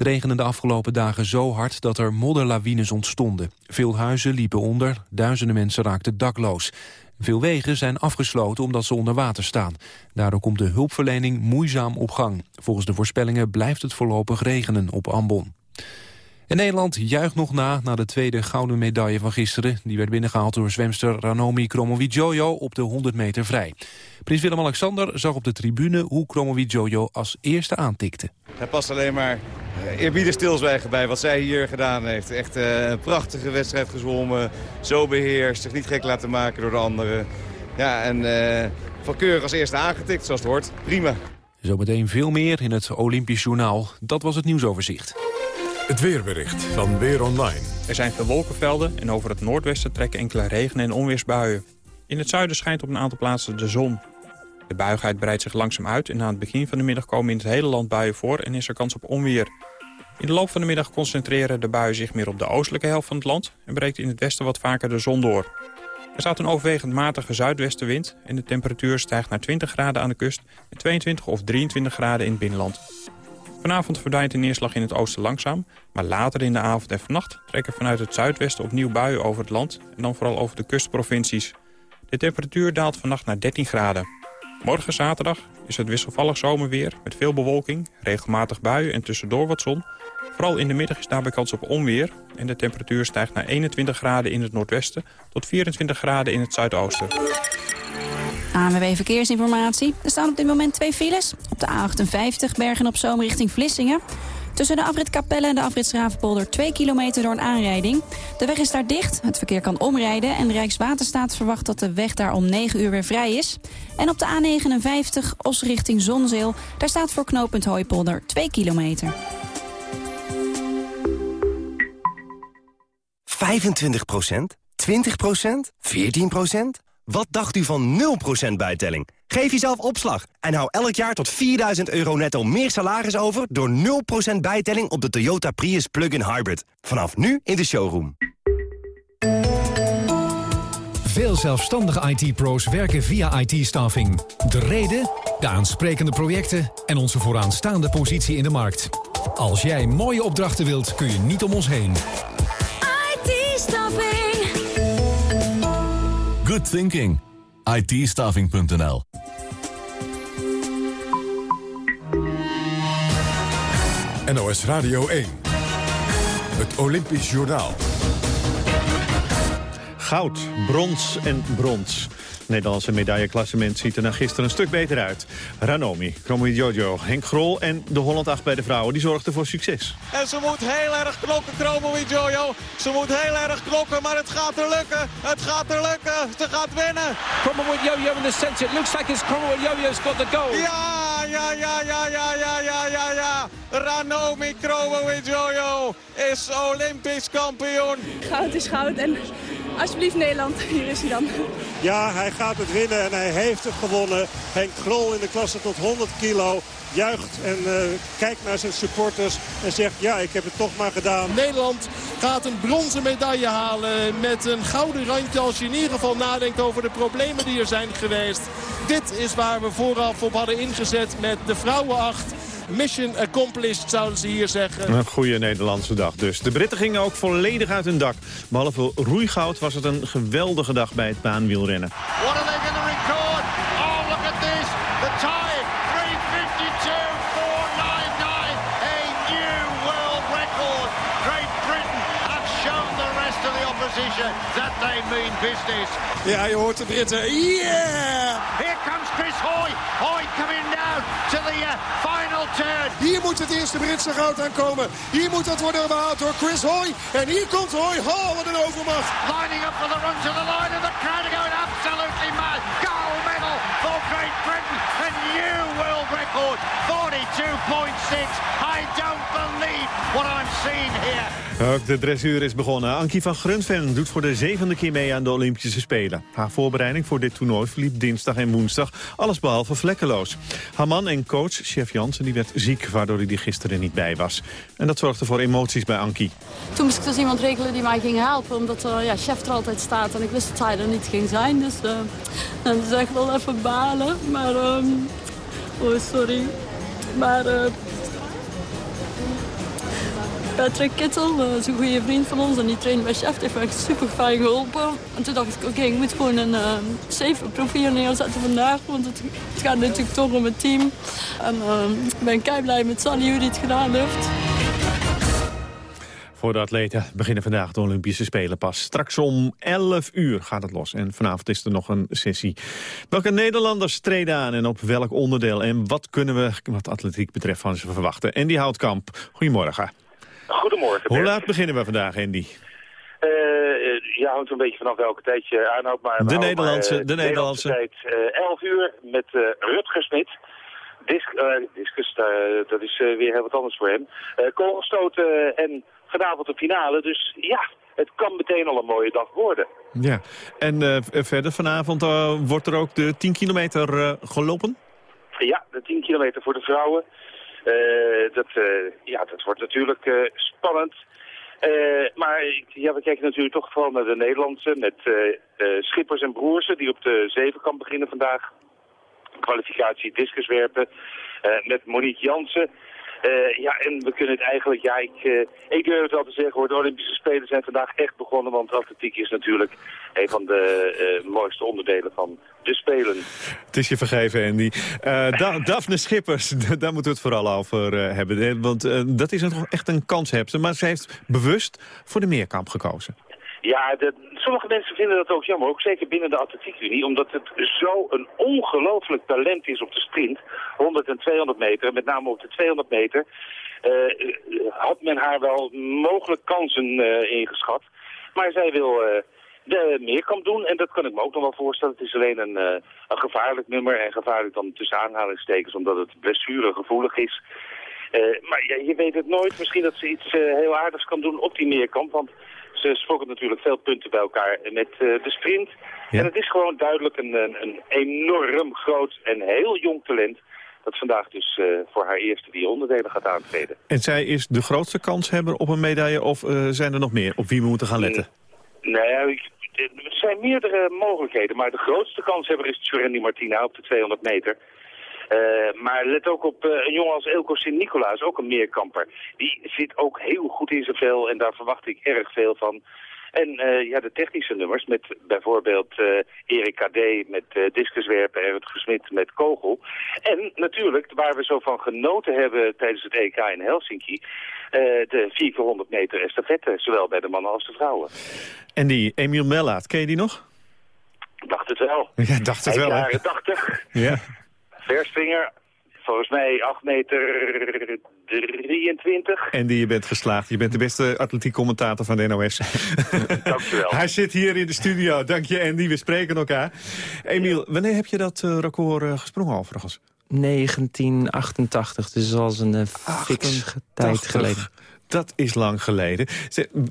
S2: Het regende de afgelopen dagen zo hard dat er modderlawines ontstonden. Veel huizen liepen onder, duizenden mensen raakten dakloos. Veel wegen zijn afgesloten omdat ze onder water staan. Daardoor komt de hulpverlening moeizaam op gang. Volgens de voorspellingen blijft het voorlopig regenen op Ambon. En Nederland juicht nog na na de tweede gouden medaille van gisteren. Die werd binnengehaald door zwemster Ranomi Kromowidjojo op de 100 meter vrij. Prins Willem-Alexander zag op de tribune hoe Kromowidjojo als eerste aantikte.
S16: Hij past alleen maar eerbiedig stilzwijgen bij wat zij hier gedaan heeft. Echt uh, een prachtige wedstrijd gezwommen, zo beheerst, zich niet gek laten maken door de anderen. Ja, en uh, van keurig als eerste aangetikt, zoals het hoort. Prima.
S2: Zometeen veel meer in het Olympisch Journaal. Dat was het nieuwsoverzicht.
S1: Het weerbericht van Weer Online.
S26: Er zijn veel wolkenvelden en over het noordwesten trekken enkele regen- en onweersbuien. In het zuiden schijnt op een aantal plaatsen de zon. De buigheid breidt zich langzaam uit en aan het begin van de middag komen in het hele land buien voor en is er kans op onweer. In de loop van de middag concentreren de buien zich meer op de oostelijke helft van het land en breekt in het westen wat vaker de zon door. Er staat een overwegend matige zuidwestenwind en de temperatuur stijgt naar 20 graden aan de kust en 22 of 23 graden in het binnenland. Vanavond verdwijnt de neerslag in het oosten langzaam, maar later in de avond en vannacht trekken vanuit het zuidwesten opnieuw buien over het land en dan vooral over de kustprovincies. De temperatuur daalt vannacht naar 13 graden. Morgen zaterdag is het wisselvallig zomerweer met veel bewolking, regelmatig buien en tussendoor wat zon. Vooral in de middag is daarbij kans op onweer en de temperatuur stijgt naar 21 graden in het noordwesten tot 24 graden in het zuidoosten.
S3: ANWB Verkeersinformatie. Er staan op dit moment twee files. Op de A58 Bergen op Zoom richting Vlissingen. Tussen de afrit Capelle en de afrit Schravenpolder 2 kilometer door een aanrijding. De weg is daar dicht, het verkeer kan omrijden... en Rijkswaterstaat verwacht dat de weg daar om 9 uur weer vrij is. En op de A59 Os richting Zonzeel... daar staat voor knooppunt Hooipolder 2 kilometer.
S27: 25% 20% 14 Wat dacht u van 0% bijtelling? Geef jezelf opslag en hou elk jaar tot 4000 euro netto meer salaris over... door 0% bijtelling op de Toyota Prius Plug-in Hybrid. Vanaf nu in de showroom.
S28: Veel zelfstandige IT-pro's werken via IT-staffing. De reden, de aansprekende projecten en onze vooraanstaande positie in de markt. Als jij mooie opdrachten wilt, kun je niet om ons heen.
S29: IT-staffing.
S30: Good thinking. itstaffing.nl
S1: NOS Radio 1. Het Olympisch Journaal.
S8: Goud, brons en brons. Nederlandse medailleklassement ziet er na gisteren een stuk beter uit. Ranomi, Jojo, Henk Grol en de Holland 8 bij de vrouwen... die zorgden voor succes.
S31: En ze moet heel erg knokken, Jojo. Ze moet heel erg knokken, maar het gaat er lukken. Het gaat er lukken. Ze gaat winnen.
S32: Jojo in the center. It looks like it's Jojo's got the goal.
S31: Ja, ja, ja, ja, ja, ja, ja, ja, ja. Ranomi Jojo is Olympisch kampioen.
S33: Goud is goud en alsjeblieft Nederland, hier is hij dan.
S24: Ja, hij gaat het winnen en hij heeft het gewonnen. Henk Grol in de klasse tot 100 kilo juicht en uh, kijkt naar zijn supporters en zegt ja, ik heb het toch maar gedaan.
S32: Nederland gaat een bronzen medaille halen met een gouden randje als je in ieder geval nadenkt over de problemen die er zijn geweest. Dit is waar we vooraf op hadden ingezet met de vrouwenacht. Mission accomplished, zouden ze hier zeggen.
S8: Een goede Nederlandse dag dus. De Britten gingen ook volledig uit hun dak. Behalve roeigoud was het een geweldige dag bij het baanwielrennen.
S31: What are they going to record? Oh, look at this. The time, 352.499. A new world record. Great Britain have shown the rest of the opposition that they mean business.
S32: Ja, je hoort de Britten. Yeah!
S31: Here comes Chris Hoy. Hoy coming down to the uh.
S32: Hier moet het eerste Britse goud aankomen. Hier moet dat worden behaald door Chris Hoy. En hier komt Hoy. Oh, wat een overmacht.
S31: Lining up for the run to the line and the crowd are going absolutely mad. Gold medal for Great Britain. A new world record. 42.6. I don't believe what I'm seeing here.
S8: De dressuur is begonnen. Ankie van Grunsven doet voor de zevende keer mee aan de Olympische Spelen. Haar voorbereiding voor dit toernooi verliep dinsdag en woensdag alles behalve vlekkeloos. Haar man en coach, chef Jansen, die werd ziek, waardoor hij er gisteren niet bij was. En dat zorgde voor emoties bij Ankie.
S33: Toen moest ik dus iemand regelen die mij ging helpen, omdat ja, chef er altijd staat en ik wist dat hij er niet ging zijn. Dus uh, dat is echt wel even balen, maar... Um, oh, sorry. Maar... Uh, Patrick Kittel, dat is een goede vriend van ons en die traint bij Chef. Heeft me super fijn geholpen. En toen dacht ik, oké, ik moet gewoon een uh, safe profiel neerzetten vandaag. Want het, gaat natuurlijk toch om het team. En uh, ik ben kei blij met Sally hoe die het gedaan heeft.
S8: Voor de atleten beginnen vandaag de Olympische Spelen pas. Straks om 11 uur gaat het los. En vanavond is er nog een sessie. Welke Nederlanders treden aan en op welk onderdeel? En wat kunnen we wat atletiek betreft van ze verwachten? En die Houtkamp, goedemorgen.
S34: Goedemorgen.
S8: Hoe laat beginnen we vandaag, Andy?
S34: Uh, ja, hangt een beetje vanaf welke tijd je aanhoudt. Maar
S8: de Nederlandse. Maar, uh,
S34: de
S8: Nederlandse.
S34: tijd uh, 11 uur met Rutger Smit. Disc, discus, dat is weer heel wat anders voor hem. kogelstoten en vanavond de finale. Dus ja, het kan meteen al een mooie dag worden.
S8: Ja, en verder vanavond wordt er ook de 10 kilometer gelopen?
S34: Ja, de 10 kilometer voor de vrouwen. Uh, dat, uh, ja, dat wordt natuurlijk uh, spannend. Eh, maar ja, we kijken natuurlijk toch vooral naar de Nederlandse met Schippers en Broersen die op de zevenkamp beginnen vandaag. Kwalificatie discuswerpen met Monique Jansen. Uh, ja, en we kunnen het eigenlijk, ja, ik, uh, ik durf het wel te zeggen hoor, de Olympische Spelen zijn vandaag echt begonnen, want atletiek is natuurlijk een van de uh, mooiste onderdelen van de Spelen.
S8: Het is je vergeven, Andy. Da Daphne Schippers, daar moeten we het vooral over hebben, want dat is toch echt een kanshebster, maar ze heeft bewust voor de meerkamp gekozen.
S34: Ja, de, sommige mensen vinden dat ook jammer, ook zeker binnen de atletiekunie, omdat het zo een ongelooflijk talent is op de sprint, 100 en 200 meter, met name op de 200 meter, uh, had men haar wel mogelijk kansen uh, ingeschat. Maar zij wil uh, de meerkamp doen en dat kan ik me ook nog wel voorstellen. Het is alleen een, een gevaarlijk nummer en gevaarlijk dan tussen aanhalingstekens, omdat het blessuregevoelig is. maar ja, je weet het nooit. Misschien dat ze iets heel aardigs kan doen op die meerkamp. Want ze schokken natuurlijk veel punten bij elkaar met uh, de sprint. En het is gewoon duidelijk een, een, een, enorm groot en heel jong talent... dat vandaag dus uh, voor haar eerste die onderdelen gaat aantreden.
S8: En zij is de grootste kanshebber op een medaille... of uh, zijn er nog meer op wie we moeten gaan letten?
S34: Nee, nou er zijn meerdere mogelijkheden. Maar de grootste kanshebber is Tjurendi Martina op de 200 meter... Uh, maar let ook op uh, een jongen als Elko Sint-Nicolaas, ook een meerkamper. Die zit ook heel goed in zijn vel en daar verwacht ik erg veel van. En uh, ja, de technische nummers met bijvoorbeeld Erik KD met discuswerpen, Erwin Gesmit met kogel. En natuurlijk, waar we zo van genoten hebben tijdens het EK in Helsinki, de 400 meter estafette, zowel bij de mannen als de vrouwen.
S8: En die Emiel Mellaat, ken je die nog?
S34: Dacht het wel.
S8: Ja, dacht het wel.
S34: jaren 80.
S8: ja.
S34: Verspringer, volgens mij 8 meter 23.
S8: En die je bent geslaagd. Je bent de beste atletiek commentator van de NOS.
S34: Dankjewel.
S8: Hij zit hier in de studio. Dank je Andy, we spreken elkaar. Emiel, wanneer heb je dat uh, record uh, gesprongen overigens?
S29: 1988, dus al een uh, fix tijd geleden.
S8: Dat is lang geleden.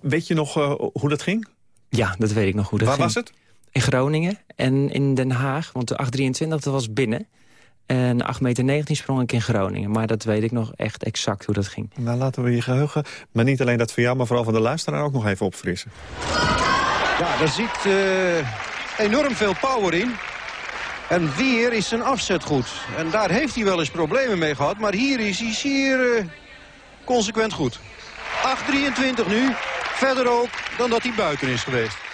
S8: Weet je nog hoe dat ging?
S29: Ja, dat weet ik nog hoe dat
S8: Waar
S29: ging.
S8: was het?
S29: In Groningen en in Den Haag, want de 823 dat was binnen. En 8,19 meter sprong ik in Groningen. Maar dat weet ik nog echt exact hoe dat ging.
S8: Nou, laten we je geheugen, maar niet alleen dat van jou... maar vooral van de luisteraar ook nog even opfrissen.
S35: Ja, daar zit uh, enorm veel power in. En weer is zijn afzet goed. En daar heeft hij wel eens problemen mee gehad. Maar hier is hij zeer uh, consequent goed. 8,23 nu. Verder ook dan dat hij buiten is geweest.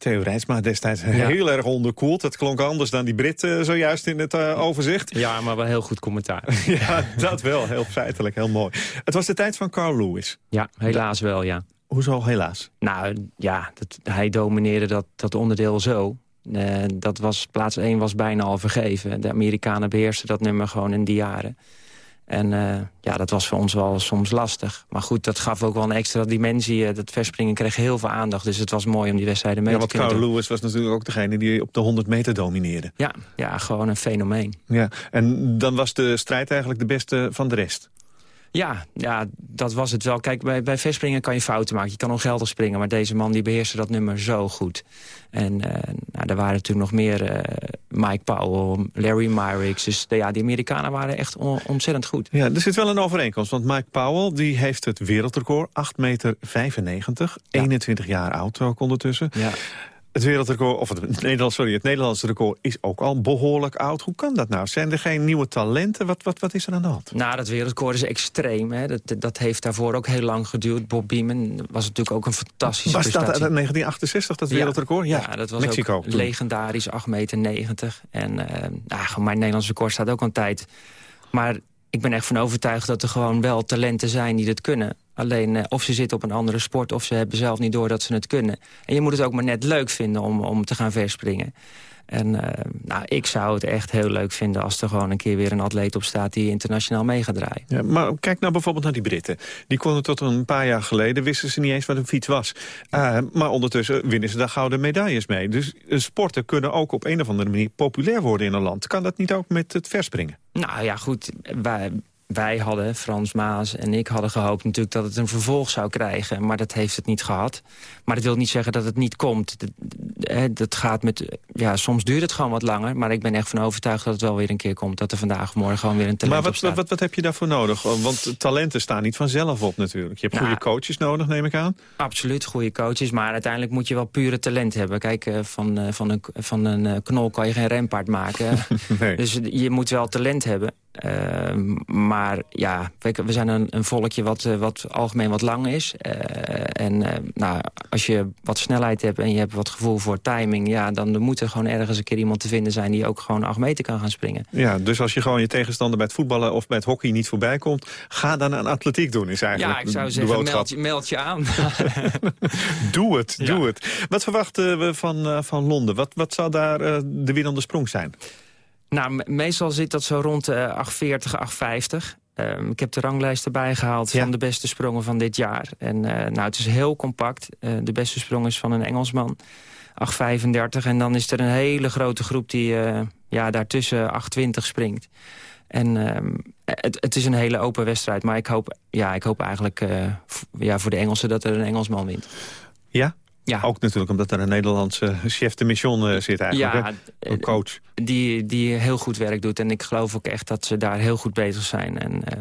S8: Theo Rijtsma destijds heel erg onderkoeld. Het klonk anders dan die Brit uh, zojuist in het uh, overzicht.
S29: Ja, maar wel heel goed commentaar.
S8: ja, dat wel. Heel feitelijk, heel mooi. Het was de tijd van Carl Lewis.
S29: Ja, helaas wel, ja.
S8: Hoezo helaas?
S29: Nou, ja, dat, hij domineerde dat, dat onderdeel zo. Uh, dat was, plaats 1 was bijna al vergeven. De Amerikanen beheersten dat nummer gewoon in die jaren. En uh, ja, dat was voor ons wel soms lastig. Maar goed, dat gaf ook wel een extra dimensie. Dat verspringen kreeg heel veel aandacht. Dus het was mooi om die wedstrijden mee
S8: ja,
S29: te kunnen
S8: Carl
S29: doen.
S8: Lewis was natuurlijk ook degene die op de 100 meter domineerde.
S29: Ja, ja, gewoon een fenomeen.
S8: Ja, en dan was de strijd eigenlijk de beste van de rest.
S29: Ja, ja, dat was het wel. Kijk, bij, bij verspringen kan je fouten maken. Je kan ongeldig springen, maar deze man die beheerste dat nummer zo goed. En uh, nou, er waren natuurlijk nog meer uh, Mike Powell, Larry Myricks. Dus de, ja, die Amerikanen waren echt on ontzettend goed.
S8: Ja, er zit wel een overeenkomst, want Mike Powell die heeft het wereldrecord. 8 meter 95, ja. 21 jaar oud ook ondertussen.
S29: Ja.
S8: Het wereldrecord, of het, Nederlands, sorry, het Nederlandse record is ook al behoorlijk oud. Hoe kan dat nou? Zijn er geen nieuwe talenten? Wat, wat, wat is er aan de hand?
S29: Nou, dat wereldrecord is extreem. Hè. Dat, dat heeft daarvoor ook heel lang geduurd. Bob Beeman was natuurlijk ook een fantastische
S8: Was dat
S29: prestatie.
S8: 1968, dat wereldrecord?
S29: Ja, ja, dat was
S8: Mexico,
S29: ook legendarisch, 8,90 meter. 90. En uh, nou, mijn Nederlands record staat ook een tijd. Maar ik ben echt van overtuigd dat er gewoon wel talenten zijn die dat kunnen. Alleen uh, of ze zitten op een andere sport of ze hebben zelf niet door dat ze het kunnen. En je moet het ook maar net leuk vinden om, om te gaan verspringen. En uh, nou, ik zou het echt heel leuk vinden als er gewoon een keer weer een atleet op staat die internationaal mee gaat draaien.
S8: Ja, maar kijk nou bijvoorbeeld naar die Britten. Die konden tot een paar jaar geleden, wisten ze niet eens wat een fiets was. Uh, maar ondertussen winnen ze daar gouden medailles mee. Dus sporten kunnen ook op een of andere manier populair worden in een land. Kan dat niet ook met het verspringen?
S29: Nou ja, goed. Wij, wij hadden, Frans Maas en ik hadden gehoopt natuurlijk dat het een vervolg zou krijgen. Maar dat heeft het niet gehad. Maar dat wil niet zeggen dat het niet komt. Dat, dat gaat met, ja, soms duurt het gewoon wat langer. Maar ik ben echt van overtuigd dat het wel weer een keer komt. Dat er vandaag morgen gewoon weer een talent
S8: Maar wat,
S29: staat.
S8: wat, wat heb je daarvoor nodig? Want talenten staan niet vanzelf op natuurlijk. Je hebt
S29: Nou,
S8: goede coaches nodig, neem ik aan.
S29: Absoluut, goede coaches. Maar uiteindelijk moet je wel pure talent hebben. Kijk, eh, van, eh, van een, van een eh, knol kan je geen rempaard maken.
S8: Nee.
S29: Dus je moet wel talent hebben. Eh, maar ja, we, we zijn een, een volkje wat, eh, wat algemeen wat lang is. Eh, en eh, nou, als je wat snelheid hebt en je hebt wat gevoel voor timing... Ja, dan moet er gewoon ergens een keer iemand te vinden zijn... die ook gewoon acht meter kan gaan springen.
S8: Ja, dus als je gewoon je tegenstander bij het voetballen of bij het hockey niet voorbij komt... ga dan aan atletiek doen, is eigenlijk
S29: Ja, ik zou zeggen, meld je, meld je aan.
S8: Doe het, doe het. Wat verwachten we van, van Londen? Wat, wat zou daar de winnende sprong zijn?
S29: Nou, me- meestal zit dat zo rond de 840, 850. Ehm, ik heb de ranglijst erbij gehaald van de beste sprongen van dit jaar. En eh, nou, het is heel compact. Eh, de beste sprong is van een Engelsman, 835. En dan is er een hele grote groep die eh, ja, daartussen 820 springt. En ehm, het, het is een hele open wedstrijd. Maar ik hoop, ja, ik hoop eigenlijk ja, voor de Engelsen dat er een Engelsman wint.
S8: Ja?
S29: Ja.
S8: Ook natuurlijk omdat er een Nederlandse chef de mission eh, zit eigenlijk.
S29: Ja,
S8: hè? Een coach.
S29: Die, die heel goed werk doet. En ik geloof ook echt dat ze daar heel goed bezig zijn. En eh,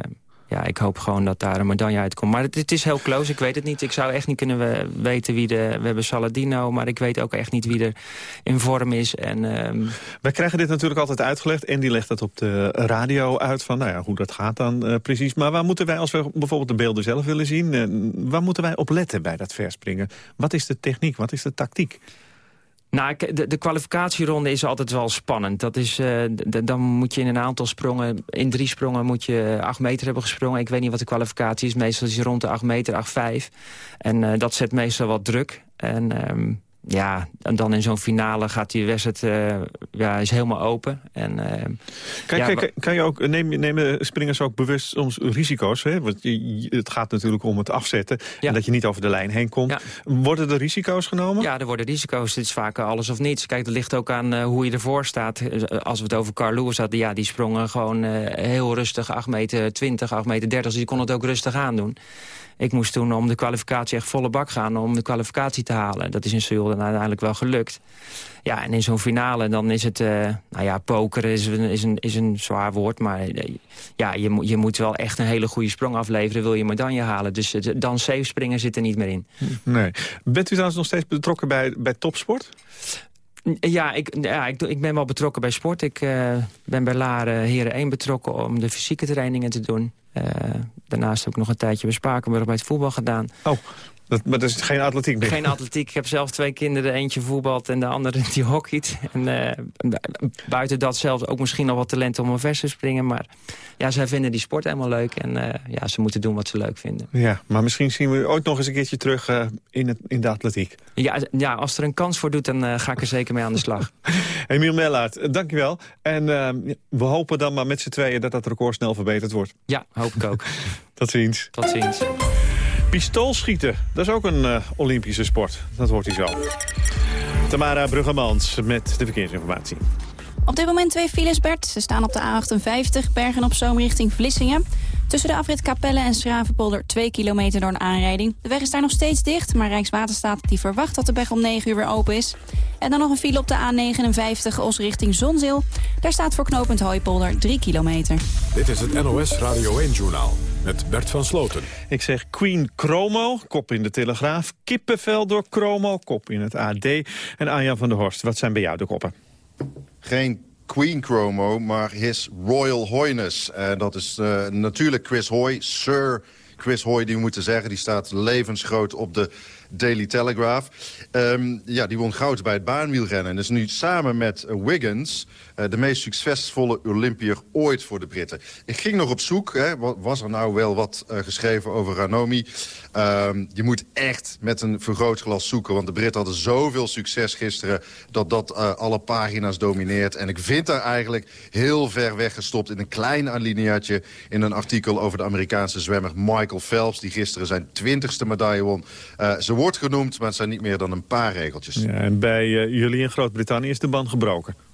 S29: ja, ik hoop gewoon dat daar een medaille uitkomt. Maar het, is heel close, ik weet het niet. Ik zou echt niet kunnen we- weten wie de... We hebben Saladino, maar ik weet ook echt niet wie er in vorm is. En, ehm,
S8: Wij krijgen dit natuurlijk altijd uitgelegd. En die legt dat op de radio uit van nou ja, hoe dat gaat dan eh, precies. Maar waar moeten wij, als we bijvoorbeeld de beelden zelf willen zien... eh, waar moeten wij op letten bij dat verspringen? Wat is de techniek? Wat is de tactiek?
S29: Nou, de, de kwalificatieronde is altijd wel spannend. Dat is, eh, dan moet je in een aantal sprongen... In drie sprongen moet je acht meter hebben gesprongen. Ik weet niet wat de kwalificatie is. Meestal is die rond de acht meter, acht vijf. En eh, dat zet meestal wat druk. En ehm, ja, en dan in zo'n finale gaat die wedstrijd... eh, ja, is helemaal open. En, ja,
S8: kijk,
S29: wa-
S8: kan je ook, neem, nemen springers ook bewust soms risico's? Hè? Want je- het gaat natuurlijk om het afzetten. En dat je niet over de lijn heen komt. Worden er risico's genomen?
S29: Ja, er worden risico's. Het is vaak eh, alles of niets. Kijk, dat ligt ook aan eh, hoe je ervoor staat. Eh, Als we het over Carl Lewis hadden, ja, die sprongen gewoon eh, heel rustig. 8 meter 20, 8 meter 30. Dus die kon het ook rustig aandoen. Ik moest toen om de kwalificatie echt volle bak gaan om de kwalificatie te halen. Dat is in Seoul dan uiteindelijk wel gelukt. Ja, en in zo'n finale dan is het... eh, nou ja, pokeren is een, is een, is een zwaar woord, maar eh, ja, je, moet- je moet wel echt een hele goede sprong afleveren... wil je medaille halen. Dus eh, dan safe springen zit er niet meer in.
S8: Nee. Bent u trouwens nog steeds betrokken bij, bij topsport?
S29: Ja, ik, ja ik, ik ben wel betrokken bij sport. Ik ben bij Laren Heren 1 betrokken om de fysieke trainingen te doen. Daarnaast heb ik nog een tijdje bij Spakenburg bij het voetbal gedaan.
S8: Oh, dat, maar dat is geen atletiek meer?
S29: Geen atletiek. Ik heb zelf twee kinderen. Eentje voetbalt en de andere die hockeyt. En eh, buiten dat zelf ook misschien nog wat talent om omver te springen. Maar ja, zij vinden die sport helemaal leuk. En eh, ja, ze moeten doen wat ze leuk vinden.
S8: Ja, maar misschien zien we u ooit nog eens een keertje terug eh, in, het, in de atletiek.
S29: Ja, ja, als er een kans voor doet, dan ga ik er zeker mee aan de slag.
S8: Emiel Mellaert, dankjewel. En we hopen dan maar met z'n tweeën dat dat record snel verbeterd wordt.
S29: Ja, hoop ik ook.
S8: Tot ziens.
S29: Tot ziens.
S8: Pistoolschieten, dat is ook een eh, Olympische sport. Dat hoort hij zo. Tamara Bruggemans met de verkeersinformatie.
S3: Op dit moment twee files, Bert. Ze staan op de A58, Bergen op Zoom richting Vlissingen. Tussen de afrit Capelle en Schravenpolder 2 kilometer door een aanrijding. De weg is daar nog steeds dicht, maar Rijkswaterstaat die verwacht dat de weg om 9 uur weer open is. En dan nog een file op de A59 Os richting Zonzeel. Daar staat voor knooppunt Hooipolder 3 kilometer.
S1: Dit is het NOS Radio 1-journaal met Bert van Sloten.
S8: Ik zeg Queen Chromo, kop in de Telegraaf. Kippenvel door Chromo, kop in het AD. En Anja van der Horst, wat zijn bij jou de koppen?
S36: Geen Queen Chromo, maar His Royal Highness. En dat is eh, natuurlijk Chris Hoy, Sir Chris Hoy, die we moeten zeggen. Die staat levensgroot op de Daily Telegraph. Ehm, ja, die won goud bij het baanwielrennen. En is nu samen met eh, Wiggins eh, de meest succesvolle Olympier ooit voor de Britten. Ik ging nog op zoek, hè, wa- was er nou wel wat eh, geschreven over Ranomi? Ehm, je moet echt met een vergrootglas zoeken, want de Britten hadden zoveel succes gisteren... dat dat eh, alle pagina's domineert. En ik vind daar eigenlijk heel ver weggestopt in een klein alineaatje... in een artikel over de Amerikaanse zwemmer Michael Phelps... die gisteren zijn twintigste medaille won. Eh, ze wordt genoemd, maar het zijn niet meer dan een paar regeltjes.
S8: Ja, en bij eh, jullie in Groot-Brittannië is de band gebroken.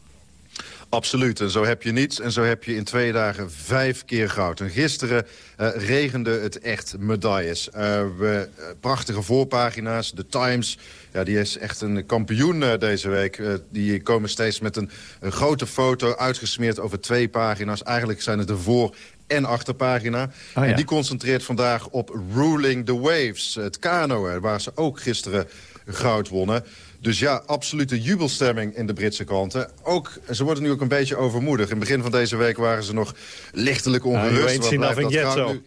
S36: Absoluut. En zo heb je niets. En zo heb je in twee dagen vijf keer goud. En gisteren uh, regende het echt medailles. Uh, we, uh, prachtige voorpagina's. De Times, ja, die is echt een kampioen deze week. die komen steeds met een, een, grote foto uitgesmeerd over twee pagina's. Eigenlijk zijn het de voor- en achterpagina. Oh, ja. En die concentreert vandaag op Ruling the Waves. Het kanoën, waar ze ook gisteren goud wonnen. Dus ja, absolute jubelstemming in de Britse kranten. Ook, ze worden nu ook een beetje overmoedig. In het begin van deze week waren ze nog lichtelijk ongerust.
S8: Uh, nothing yet, zo.
S36: Nu...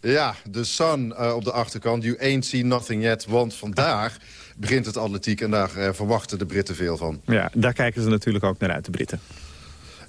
S36: Ja, de Sun uh, op de achterkant. You ain't seen nothing yet. Want vandaag begint het atletiek en daar uh, verwachten de Britten veel van.
S8: Ja, daar kijken ze natuurlijk ook naar uit, de Britten.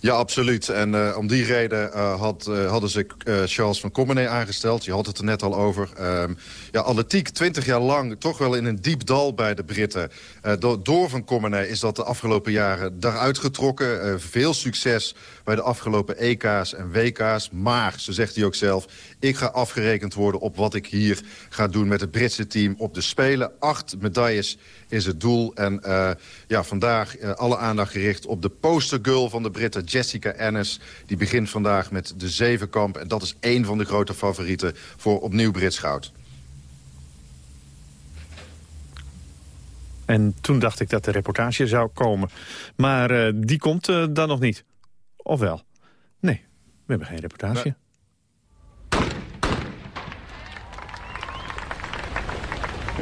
S36: Ja, absoluut. En uh, om die reden uh, had, uh, hadden ze Charles van Commenay aangesteld. Je had het er net al over. Um, ja, atletiek, twintig jaar lang, toch wel in een diep dal bij de Britten. Do door van Commenay is dat de afgelopen jaren daaruit getrokken. veel succes bij de afgelopen EK's en WK's. Maar, zo zegt hij ook zelf, ik ga afgerekend worden op wat ik hier ga doen met het Britse team op de Spelen. Acht medailles is het doel. En uh, ja, vandaag uh, alle aandacht gericht op de postergirl van de Britten, Jessica Ennis. Die begint vandaag met de zevenkamp. En dat is één van de grote favorieten voor opnieuw Brits goud.
S8: En toen dacht ik dat de reportage zou komen. Maar uh, die komt dan nog niet. Of wel? Nee, we hebben geen reportage. Nee.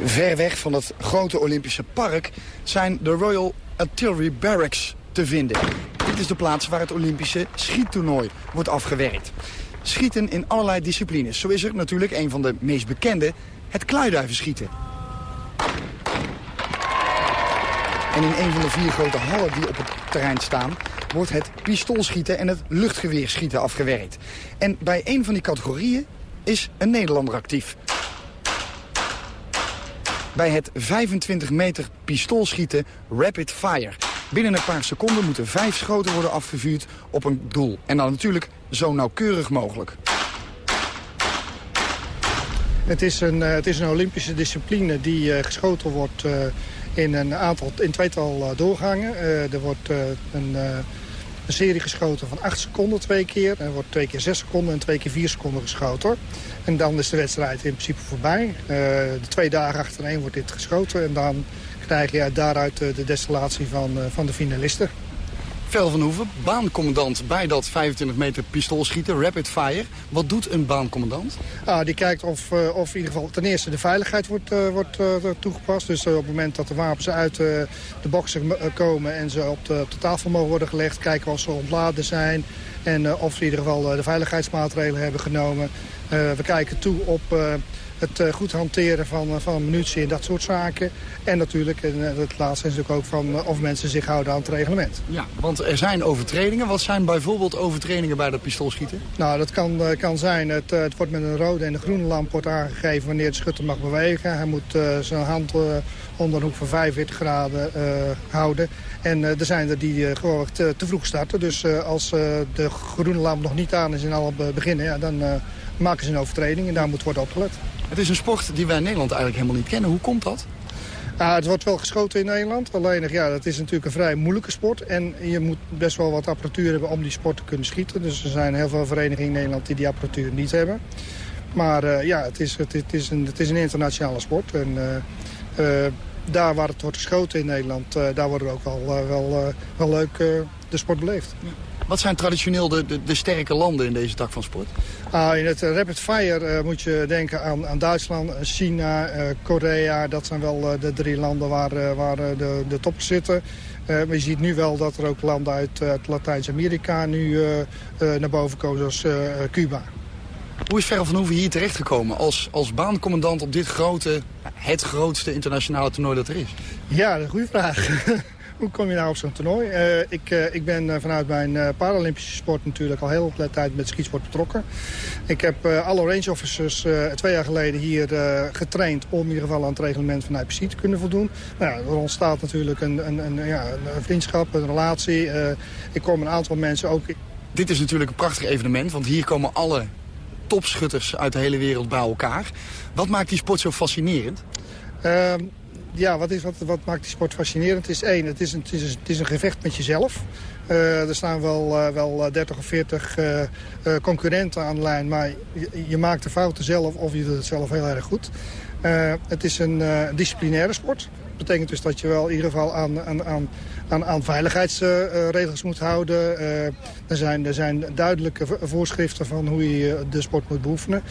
S37: Ver weg van het grote Olympische park zijn de Royal Artillery Barracks te vinden. Dit is de plaats waar het Olympische schiettoernooi wordt afgewerkt. Schieten in allerlei disciplines. Zo is er natuurlijk een van de meest bekende, het kluiduivenschieten. En in een van de vier grote hallen die op het terrein staan... wordt het pistoolschieten en het luchtgeweerschieten afgewerkt. En bij een van die categorieën is een Nederlander actief. Bij het 25 meter pistoolschieten Rapid Fire. Binnen een paar seconden moeten vijf schoten worden afgevuurd op een doel. En dan natuurlijk zo nauwkeurig mogelijk.
S38: Het is een, uh, het is een Olympische discipline die uh, geschoten wordt uh, in een aantal, in tweetal doorgangen. er wordt een, een, serie geschoten van 8 seconden twee keer. Er wordt twee keer 6 seconden en twee keer 4 seconden geschoten. En dan is de wedstrijd in principe voorbij. de twee dagen achtereen wordt dit geschoten. En dan krijg je daaruit de destillatie van, van de finalisten.
S37: Vel van Hoeven, baancommandant bij dat 25 meter pistoolschieten, rapid fire. Wat doet een baancommandant?
S38: Ah, die kijkt of, of in ieder geval ten eerste de veiligheid wordt, uh, wordt uh, toegepast. Dus op het moment dat de wapens uit de boksen komen en ze op de, op de, tafel mogen worden gelegd... kijken of ze ontladen zijn en of ze in ieder geval de veiligheidsmaatregelen hebben genomen. We kijken toe op het uh, goed hanteren van, van munitie en dat soort zaken. En natuurlijk, en het laatste is natuurlijk ook van of mensen zich houden aan het reglement.
S37: Ja, want er zijn overtredingen. Wat zijn bijvoorbeeld overtredingen bij dat pistoolschieten?
S38: Nou, dat kan, kan zijn, het, het wordt met een rode en een groene lamp wordt aangegeven wanneer de schutter mag bewegen. Hij moet zijn hand onder een hoek van 45 graden houden. En er zijn er die gewoon te, te, vroeg starten. Dus als de groene lamp nog niet aan is en al beginnen, ja, dan maken ze een overtreding en daar moet worden opgelet.
S37: Het is een sport die wij in Nederland eigenlijk helemaal niet kennen. Hoe komt dat?
S38: Ah, het wordt wel geschoten in Nederland. Alleen, ja, dat is natuurlijk een vrij moeilijke sport. En je moet best wel wat apparatuur hebben om die sport te kunnen schieten. Dus er zijn heel veel verenigingen in Nederland die die apparatuur niet hebben. Maar uh, ja, het is, het, het, is een, het is een internationale sport. En uh, uh, daar waar het wordt geschoten in Nederland, daar wordt ook wel, wel, wel leuk de sport beleefd.
S37: Wat zijn traditioneel de, de, de, sterke landen in deze tak van sport?
S38: Ah, in het rapid fire uh, moet je denken aan, aan Duitsland, China, uh, Korea. Dat zijn wel de drie landen waar, waar de, de toppers zitten. maar je ziet nu wel dat er ook landen uit, uit Latijns-Amerika nu naar boven komen, zoals Cuba.
S37: Hoe is Ferro van Hoeven hier terechtgekomen als, als baancommandant op dit grote, het grootste internationale toernooi dat er is?
S38: Ja, een goede vraag. Hoe kom je nou op zo'n toernooi? Uh, ik, uh, ik ben uh, vanuit mijn Paralympische sport natuurlijk al heel veel tijd met skisport betrokken. Ik heb alle range officers twee jaar geleden hier getraind om in ieder geval aan het reglement van IPC te kunnen voldoen. Nou, er ontstaat natuurlijk een, een, een, ja, een vriendschap, een relatie. ik kom een aantal mensen ook...
S37: Dit is natuurlijk een prachtig evenement, want hier komen alle topschutters uit de hele wereld bij elkaar. Wat maakt die sport zo fascinerend?
S38: Ehm, ja, wat, is, wat, wat maakt die sport fascinerend? Is één, het is een, het is het is een gevecht met jezelf. Uh, er staan wel, uh, wel 30 of 40 uh, concurrenten aan de lijn, maar je, je, maakt de fouten zelf of je doet het zelf heel erg goed. het is een disciplinaire sport. Dat betekent dus dat je wel in ieder geval aan, aan, aan, aan, aan veiligheidsregels moet houden. er, zijn, er zijn duidelijke voorschriften van hoe je de sport moet beoefenen.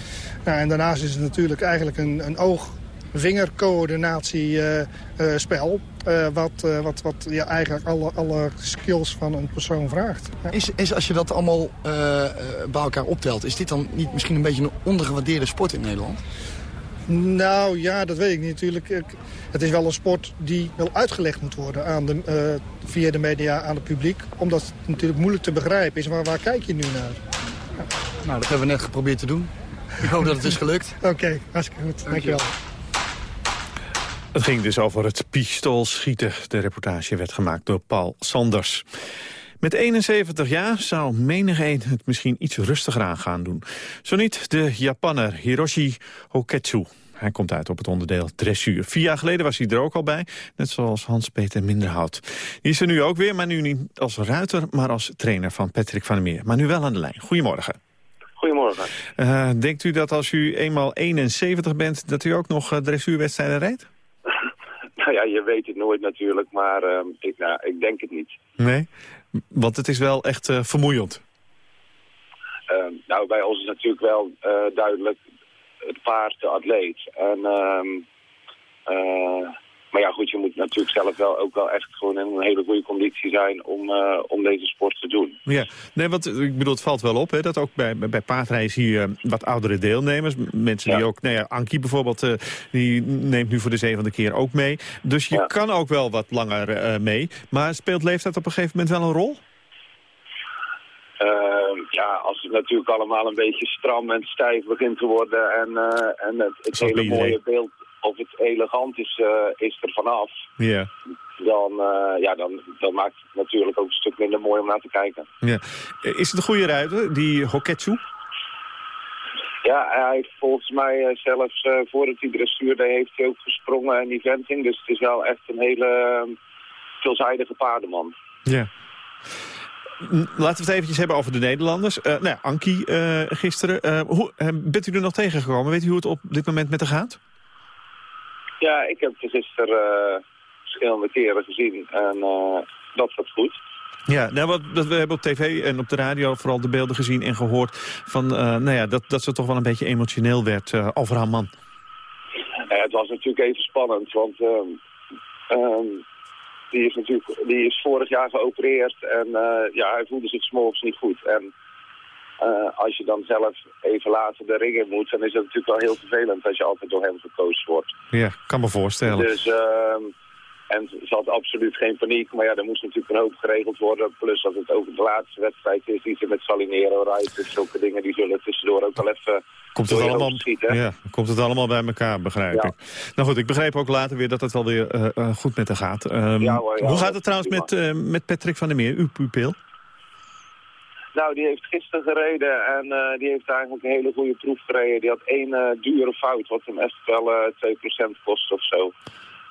S38: Nou, en daarnaast is het natuurlijk eigenlijk een, een oog vingercoördinatiespel. Uh, wat uh, wat, wat ja, eigenlijk alle, alle skills van een persoon vraagt.
S37: Is, is als je dat allemaal bij elkaar optelt... is dit dan niet misschien een beetje een ondergewaardeerde sport in Nederland?
S38: Nou ja, dat weet ik niet natuurlijk. Het is wel een sport die wel uitgelegd moet worden aan de, via de media aan het publiek. Omdat het natuurlijk moeilijk te begrijpen is. Maar waar kijk je nu naar?
S37: Ja. Nou, dat hebben we net geprobeerd te doen. Ik hoop dat het is gelukt.
S38: Oké, okay, hartstikke goed. Dankjewel.
S8: Het ging dus over het pistoolschieten. De reportage werd gemaakt door Paul Sanders. Met 71 jaar zou menigeen het misschien iets rustiger aan gaan doen. Zo niet de Japanner Hiroshi Hoketsu. Hij komt uit op het onderdeel dressuur. Vier jaar geleden was hij er ook al bij, net zoals Hans-Peter Minderhout. Die is er nu ook weer, maar nu niet als ruiter, maar als trainer van Patrick van der Meer. Maar nu wel aan de lijn. Goedemorgen.
S34: Goedemorgen.
S8: Uh, denkt u dat als u eenmaal 71 bent, dat u ook nog uh, dressuurwedstrijden rijdt?
S34: Nou ja, je weet het nooit natuurlijk, maar uh, ik, nou, ik denk het niet.
S8: Nee? Want het is wel echt uh, vermoeiend.
S34: Uh, nou, bij ons is natuurlijk wel uh, duidelijk het paard de atleet. En maar ja, goed, je moet natuurlijk zelf wel ook wel echt gewoon in een hele goede conditie zijn om, uh, om deze sport te doen.
S8: Ja, nee, want ik bedoel, het valt wel op hè, dat ook bij, bij paardrijden zie je wat oudere deelnemers. Mensen die ook, nou ja, Ankie bijvoorbeeld, uh, die neemt nu voor de zevende keer ook mee. Dus je ja. kan ook wel wat langer uh, mee. Maar speelt leeftijd op een gegeven moment wel een rol?
S34: Uh, ja, als het natuurlijk allemaal een beetje stram en stijf begint te worden en, uh, en het, het hele mooie beeld of het elegant is, uh, is er vanaf.
S8: Ja.
S34: Dan, uh, ja, dan, dan maakt het natuurlijk ook een stuk minder mooi om naar te kijken.
S8: Ja. Is het een goede ruiter, die Hoketsu?
S34: Ja, hij heeft volgens mij uh, zelfs uh, voordat hij dressuurde heeft hij ook gesprongen en eventing. Dus het is wel echt een hele uh, veelzijdige paardenman.
S8: Ja. Laten we het eventjes hebben over de Nederlanders. nou ja, Ankie gisteren. hoe, bent u er nog tegengekomen? Weet u hoe het op dit moment met haar gaat?
S34: Ja, ik heb het gisteren uh, verschillende keren gezien en uh, dat gaat goed.
S8: Ja, nou, wat, we hebben op tv en op de radio vooral de beelden gezien en gehoord... Van, uh, nou ja, dat, dat ze toch wel een beetje emotioneel werd over haar man.
S34: het was natuurlijk even spannend, want um, die, is natuurlijk, die is vorig jaar geopereerd... en ja, hij voelde zich s'morgens niet goed. En uh, als je dan zelf even later de ring in moet, dan is het natuurlijk wel heel vervelend als je altijd door hem gekozen wordt.
S8: Ja, kan me voorstellen.
S34: Dus, uh, en ze had absoluut geen paniek, maar ja, er moest natuurlijk een hoop geregeld worden. Plus dat het ook de laatste wedstrijd is die ze met Salinero rijdt. Dus zulke dingen die zullen tussendoor ook wel even...
S8: Komt het, allemaal, ja, komt het allemaal bij elkaar, begrijp ja. ik. Nou goed, ik begreep ook later weer dat het wel weer uh, uh, goed met haar gaat. Um, ja, hoor, ja, hoe gaat het trouwens met, met Patrick van der Meer, uw pupil?
S34: Nou, die heeft gisteren gereden en uh, die heeft eigenlijk een hele goede proef gereden. Die had één uh, dure fout, wat hem echt wel uh, 2% kost of zo.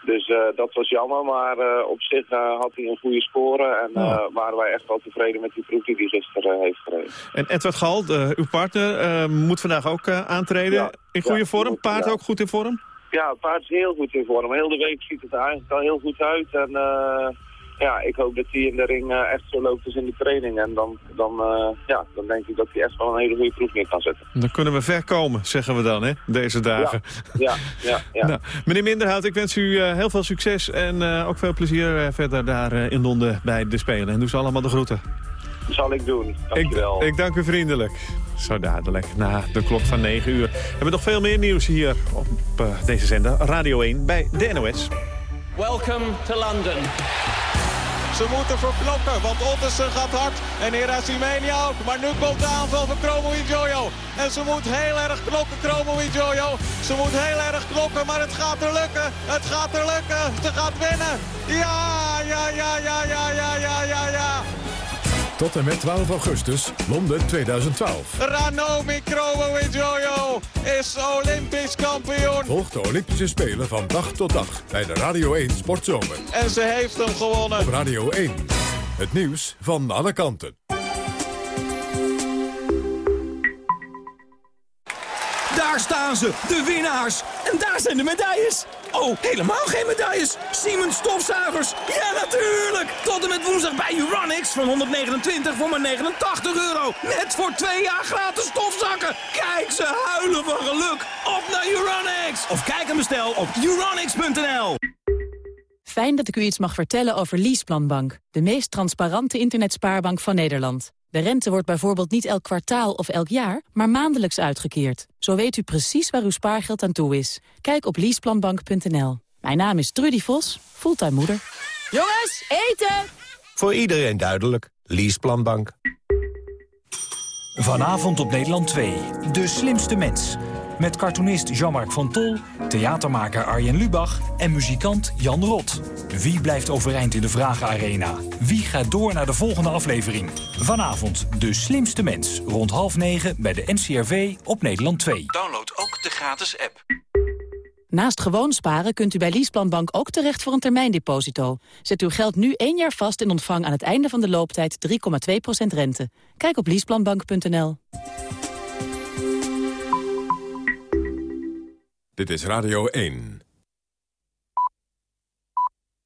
S34: Dus dat was jammer, maar op zich had hij een goede score. En
S8: Oh.
S34: waren wij echt wel tevreden met die proef die hij gisteren heeft gereden.
S8: En Edward Gal, uw partner, moet vandaag ook aantreden.
S34: Ja,
S8: in goede
S34: ja,
S8: vorm? Paard
S34: ja.
S8: ook goed in vorm?
S34: Ja, paard is heel goed in vorm. Heel de week ziet het er eigenlijk al heel goed uit. En ja, ik hoop dat hij in de ring uh, echt zo loopt als in de training. En dan, dan, uh, ja, dan denk ik dat hij echt wel een hele goede proef neer kan zetten.
S8: Dan kunnen we ver komen, zeggen we dan, hè, deze dagen.
S34: Ja, ja, ja.
S8: nou, meneer Minderhout, ik wens u uh, heel veel succes en ook veel plezier verder daar in Londen bij de Spelen. En doe ze allemaal de groeten.
S34: Dat zal ik doen, dankjewel.
S8: Ik, ik dank u vriendelijk. Zo dadelijk, na de klok van 9 uur. We hebben nog veel meer nieuws hier op deze zender, Radio 1, bij de NOS.
S39: Welcome to London.
S40: Ze moeten verklokken, want Ottersen gaat hard. En Erasimenia ook. Maar nu komt de aanval van Kromo Jojo. En ze moet heel erg klokken, Kromo Jojo. Ze moet heel erg klokken, maar het gaat er lukken. Het gaat er lukken. Ze gaat winnen. Ja, ja, ja, ja, ja, ja, ja, ja.
S1: Tot en met 12 augustus, Londen 2012.
S40: Ranomi Kromowidjojo is Olympisch kampioen.
S1: Volg de Olympische Spelen van dag tot dag bij de Radio 1 Sportzomer.
S40: En ze heeft hem gewonnen.
S1: Op Radio 1. Het nieuws van alle kanten.
S41: Daar staan ze, de winnaars. En daar zijn de medailles. Oh, helemaal geen medailles. Siemens stofzuigers. Ja, natuurlijk. Tot en met woensdag bij Uranix van 129 voor maar 89 euro. Net voor twee jaar gratis stofzakken. Kijk, ze huilen van geluk. Op naar Uranix. Of kijk en bestel op uranix.nl.
S42: Fijn dat ik u iets mag vertellen over Leaseplanbank. De meest transparante internetspaarbank van Nederland. De rente wordt bijvoorbeeld niet elk kwartaal of elk jaar, maar maandelijks uitgekeerd. Zo weet u precies waar uw spaargeld aan toe is. Kijk op leaseplanbank.nl. Mijn naam is Trudy Vos, fulltime moeder.
S15: Jongens, eten!
S43: Voor iedereen duidelijk. Leaseplanbank.
S22: Vanavond op Nederland 2. De slimste mens. Met cartoonist Jean-Marc van Tol, theatermaker Arjen Lubach en muzikant Jan Rot. Wie blijft overeind in de Vragenarena? Wie gaat door naar de volgende aflevering? Vanavond De Slimste Mens. Rond half negen bij de NCRV op Nederland 2.
S41: Download ook de gratis app.
S42: Naast gewoon sparen kunt u bij Leaseplanbank ook terecht voor een termijndeposito. Zet uw geld nu één jaar vast en ontvang aan het einde van de looptijd 3,2% rente. Kijk op leaseplanbank.nl.
S1: Dit is Radio 1.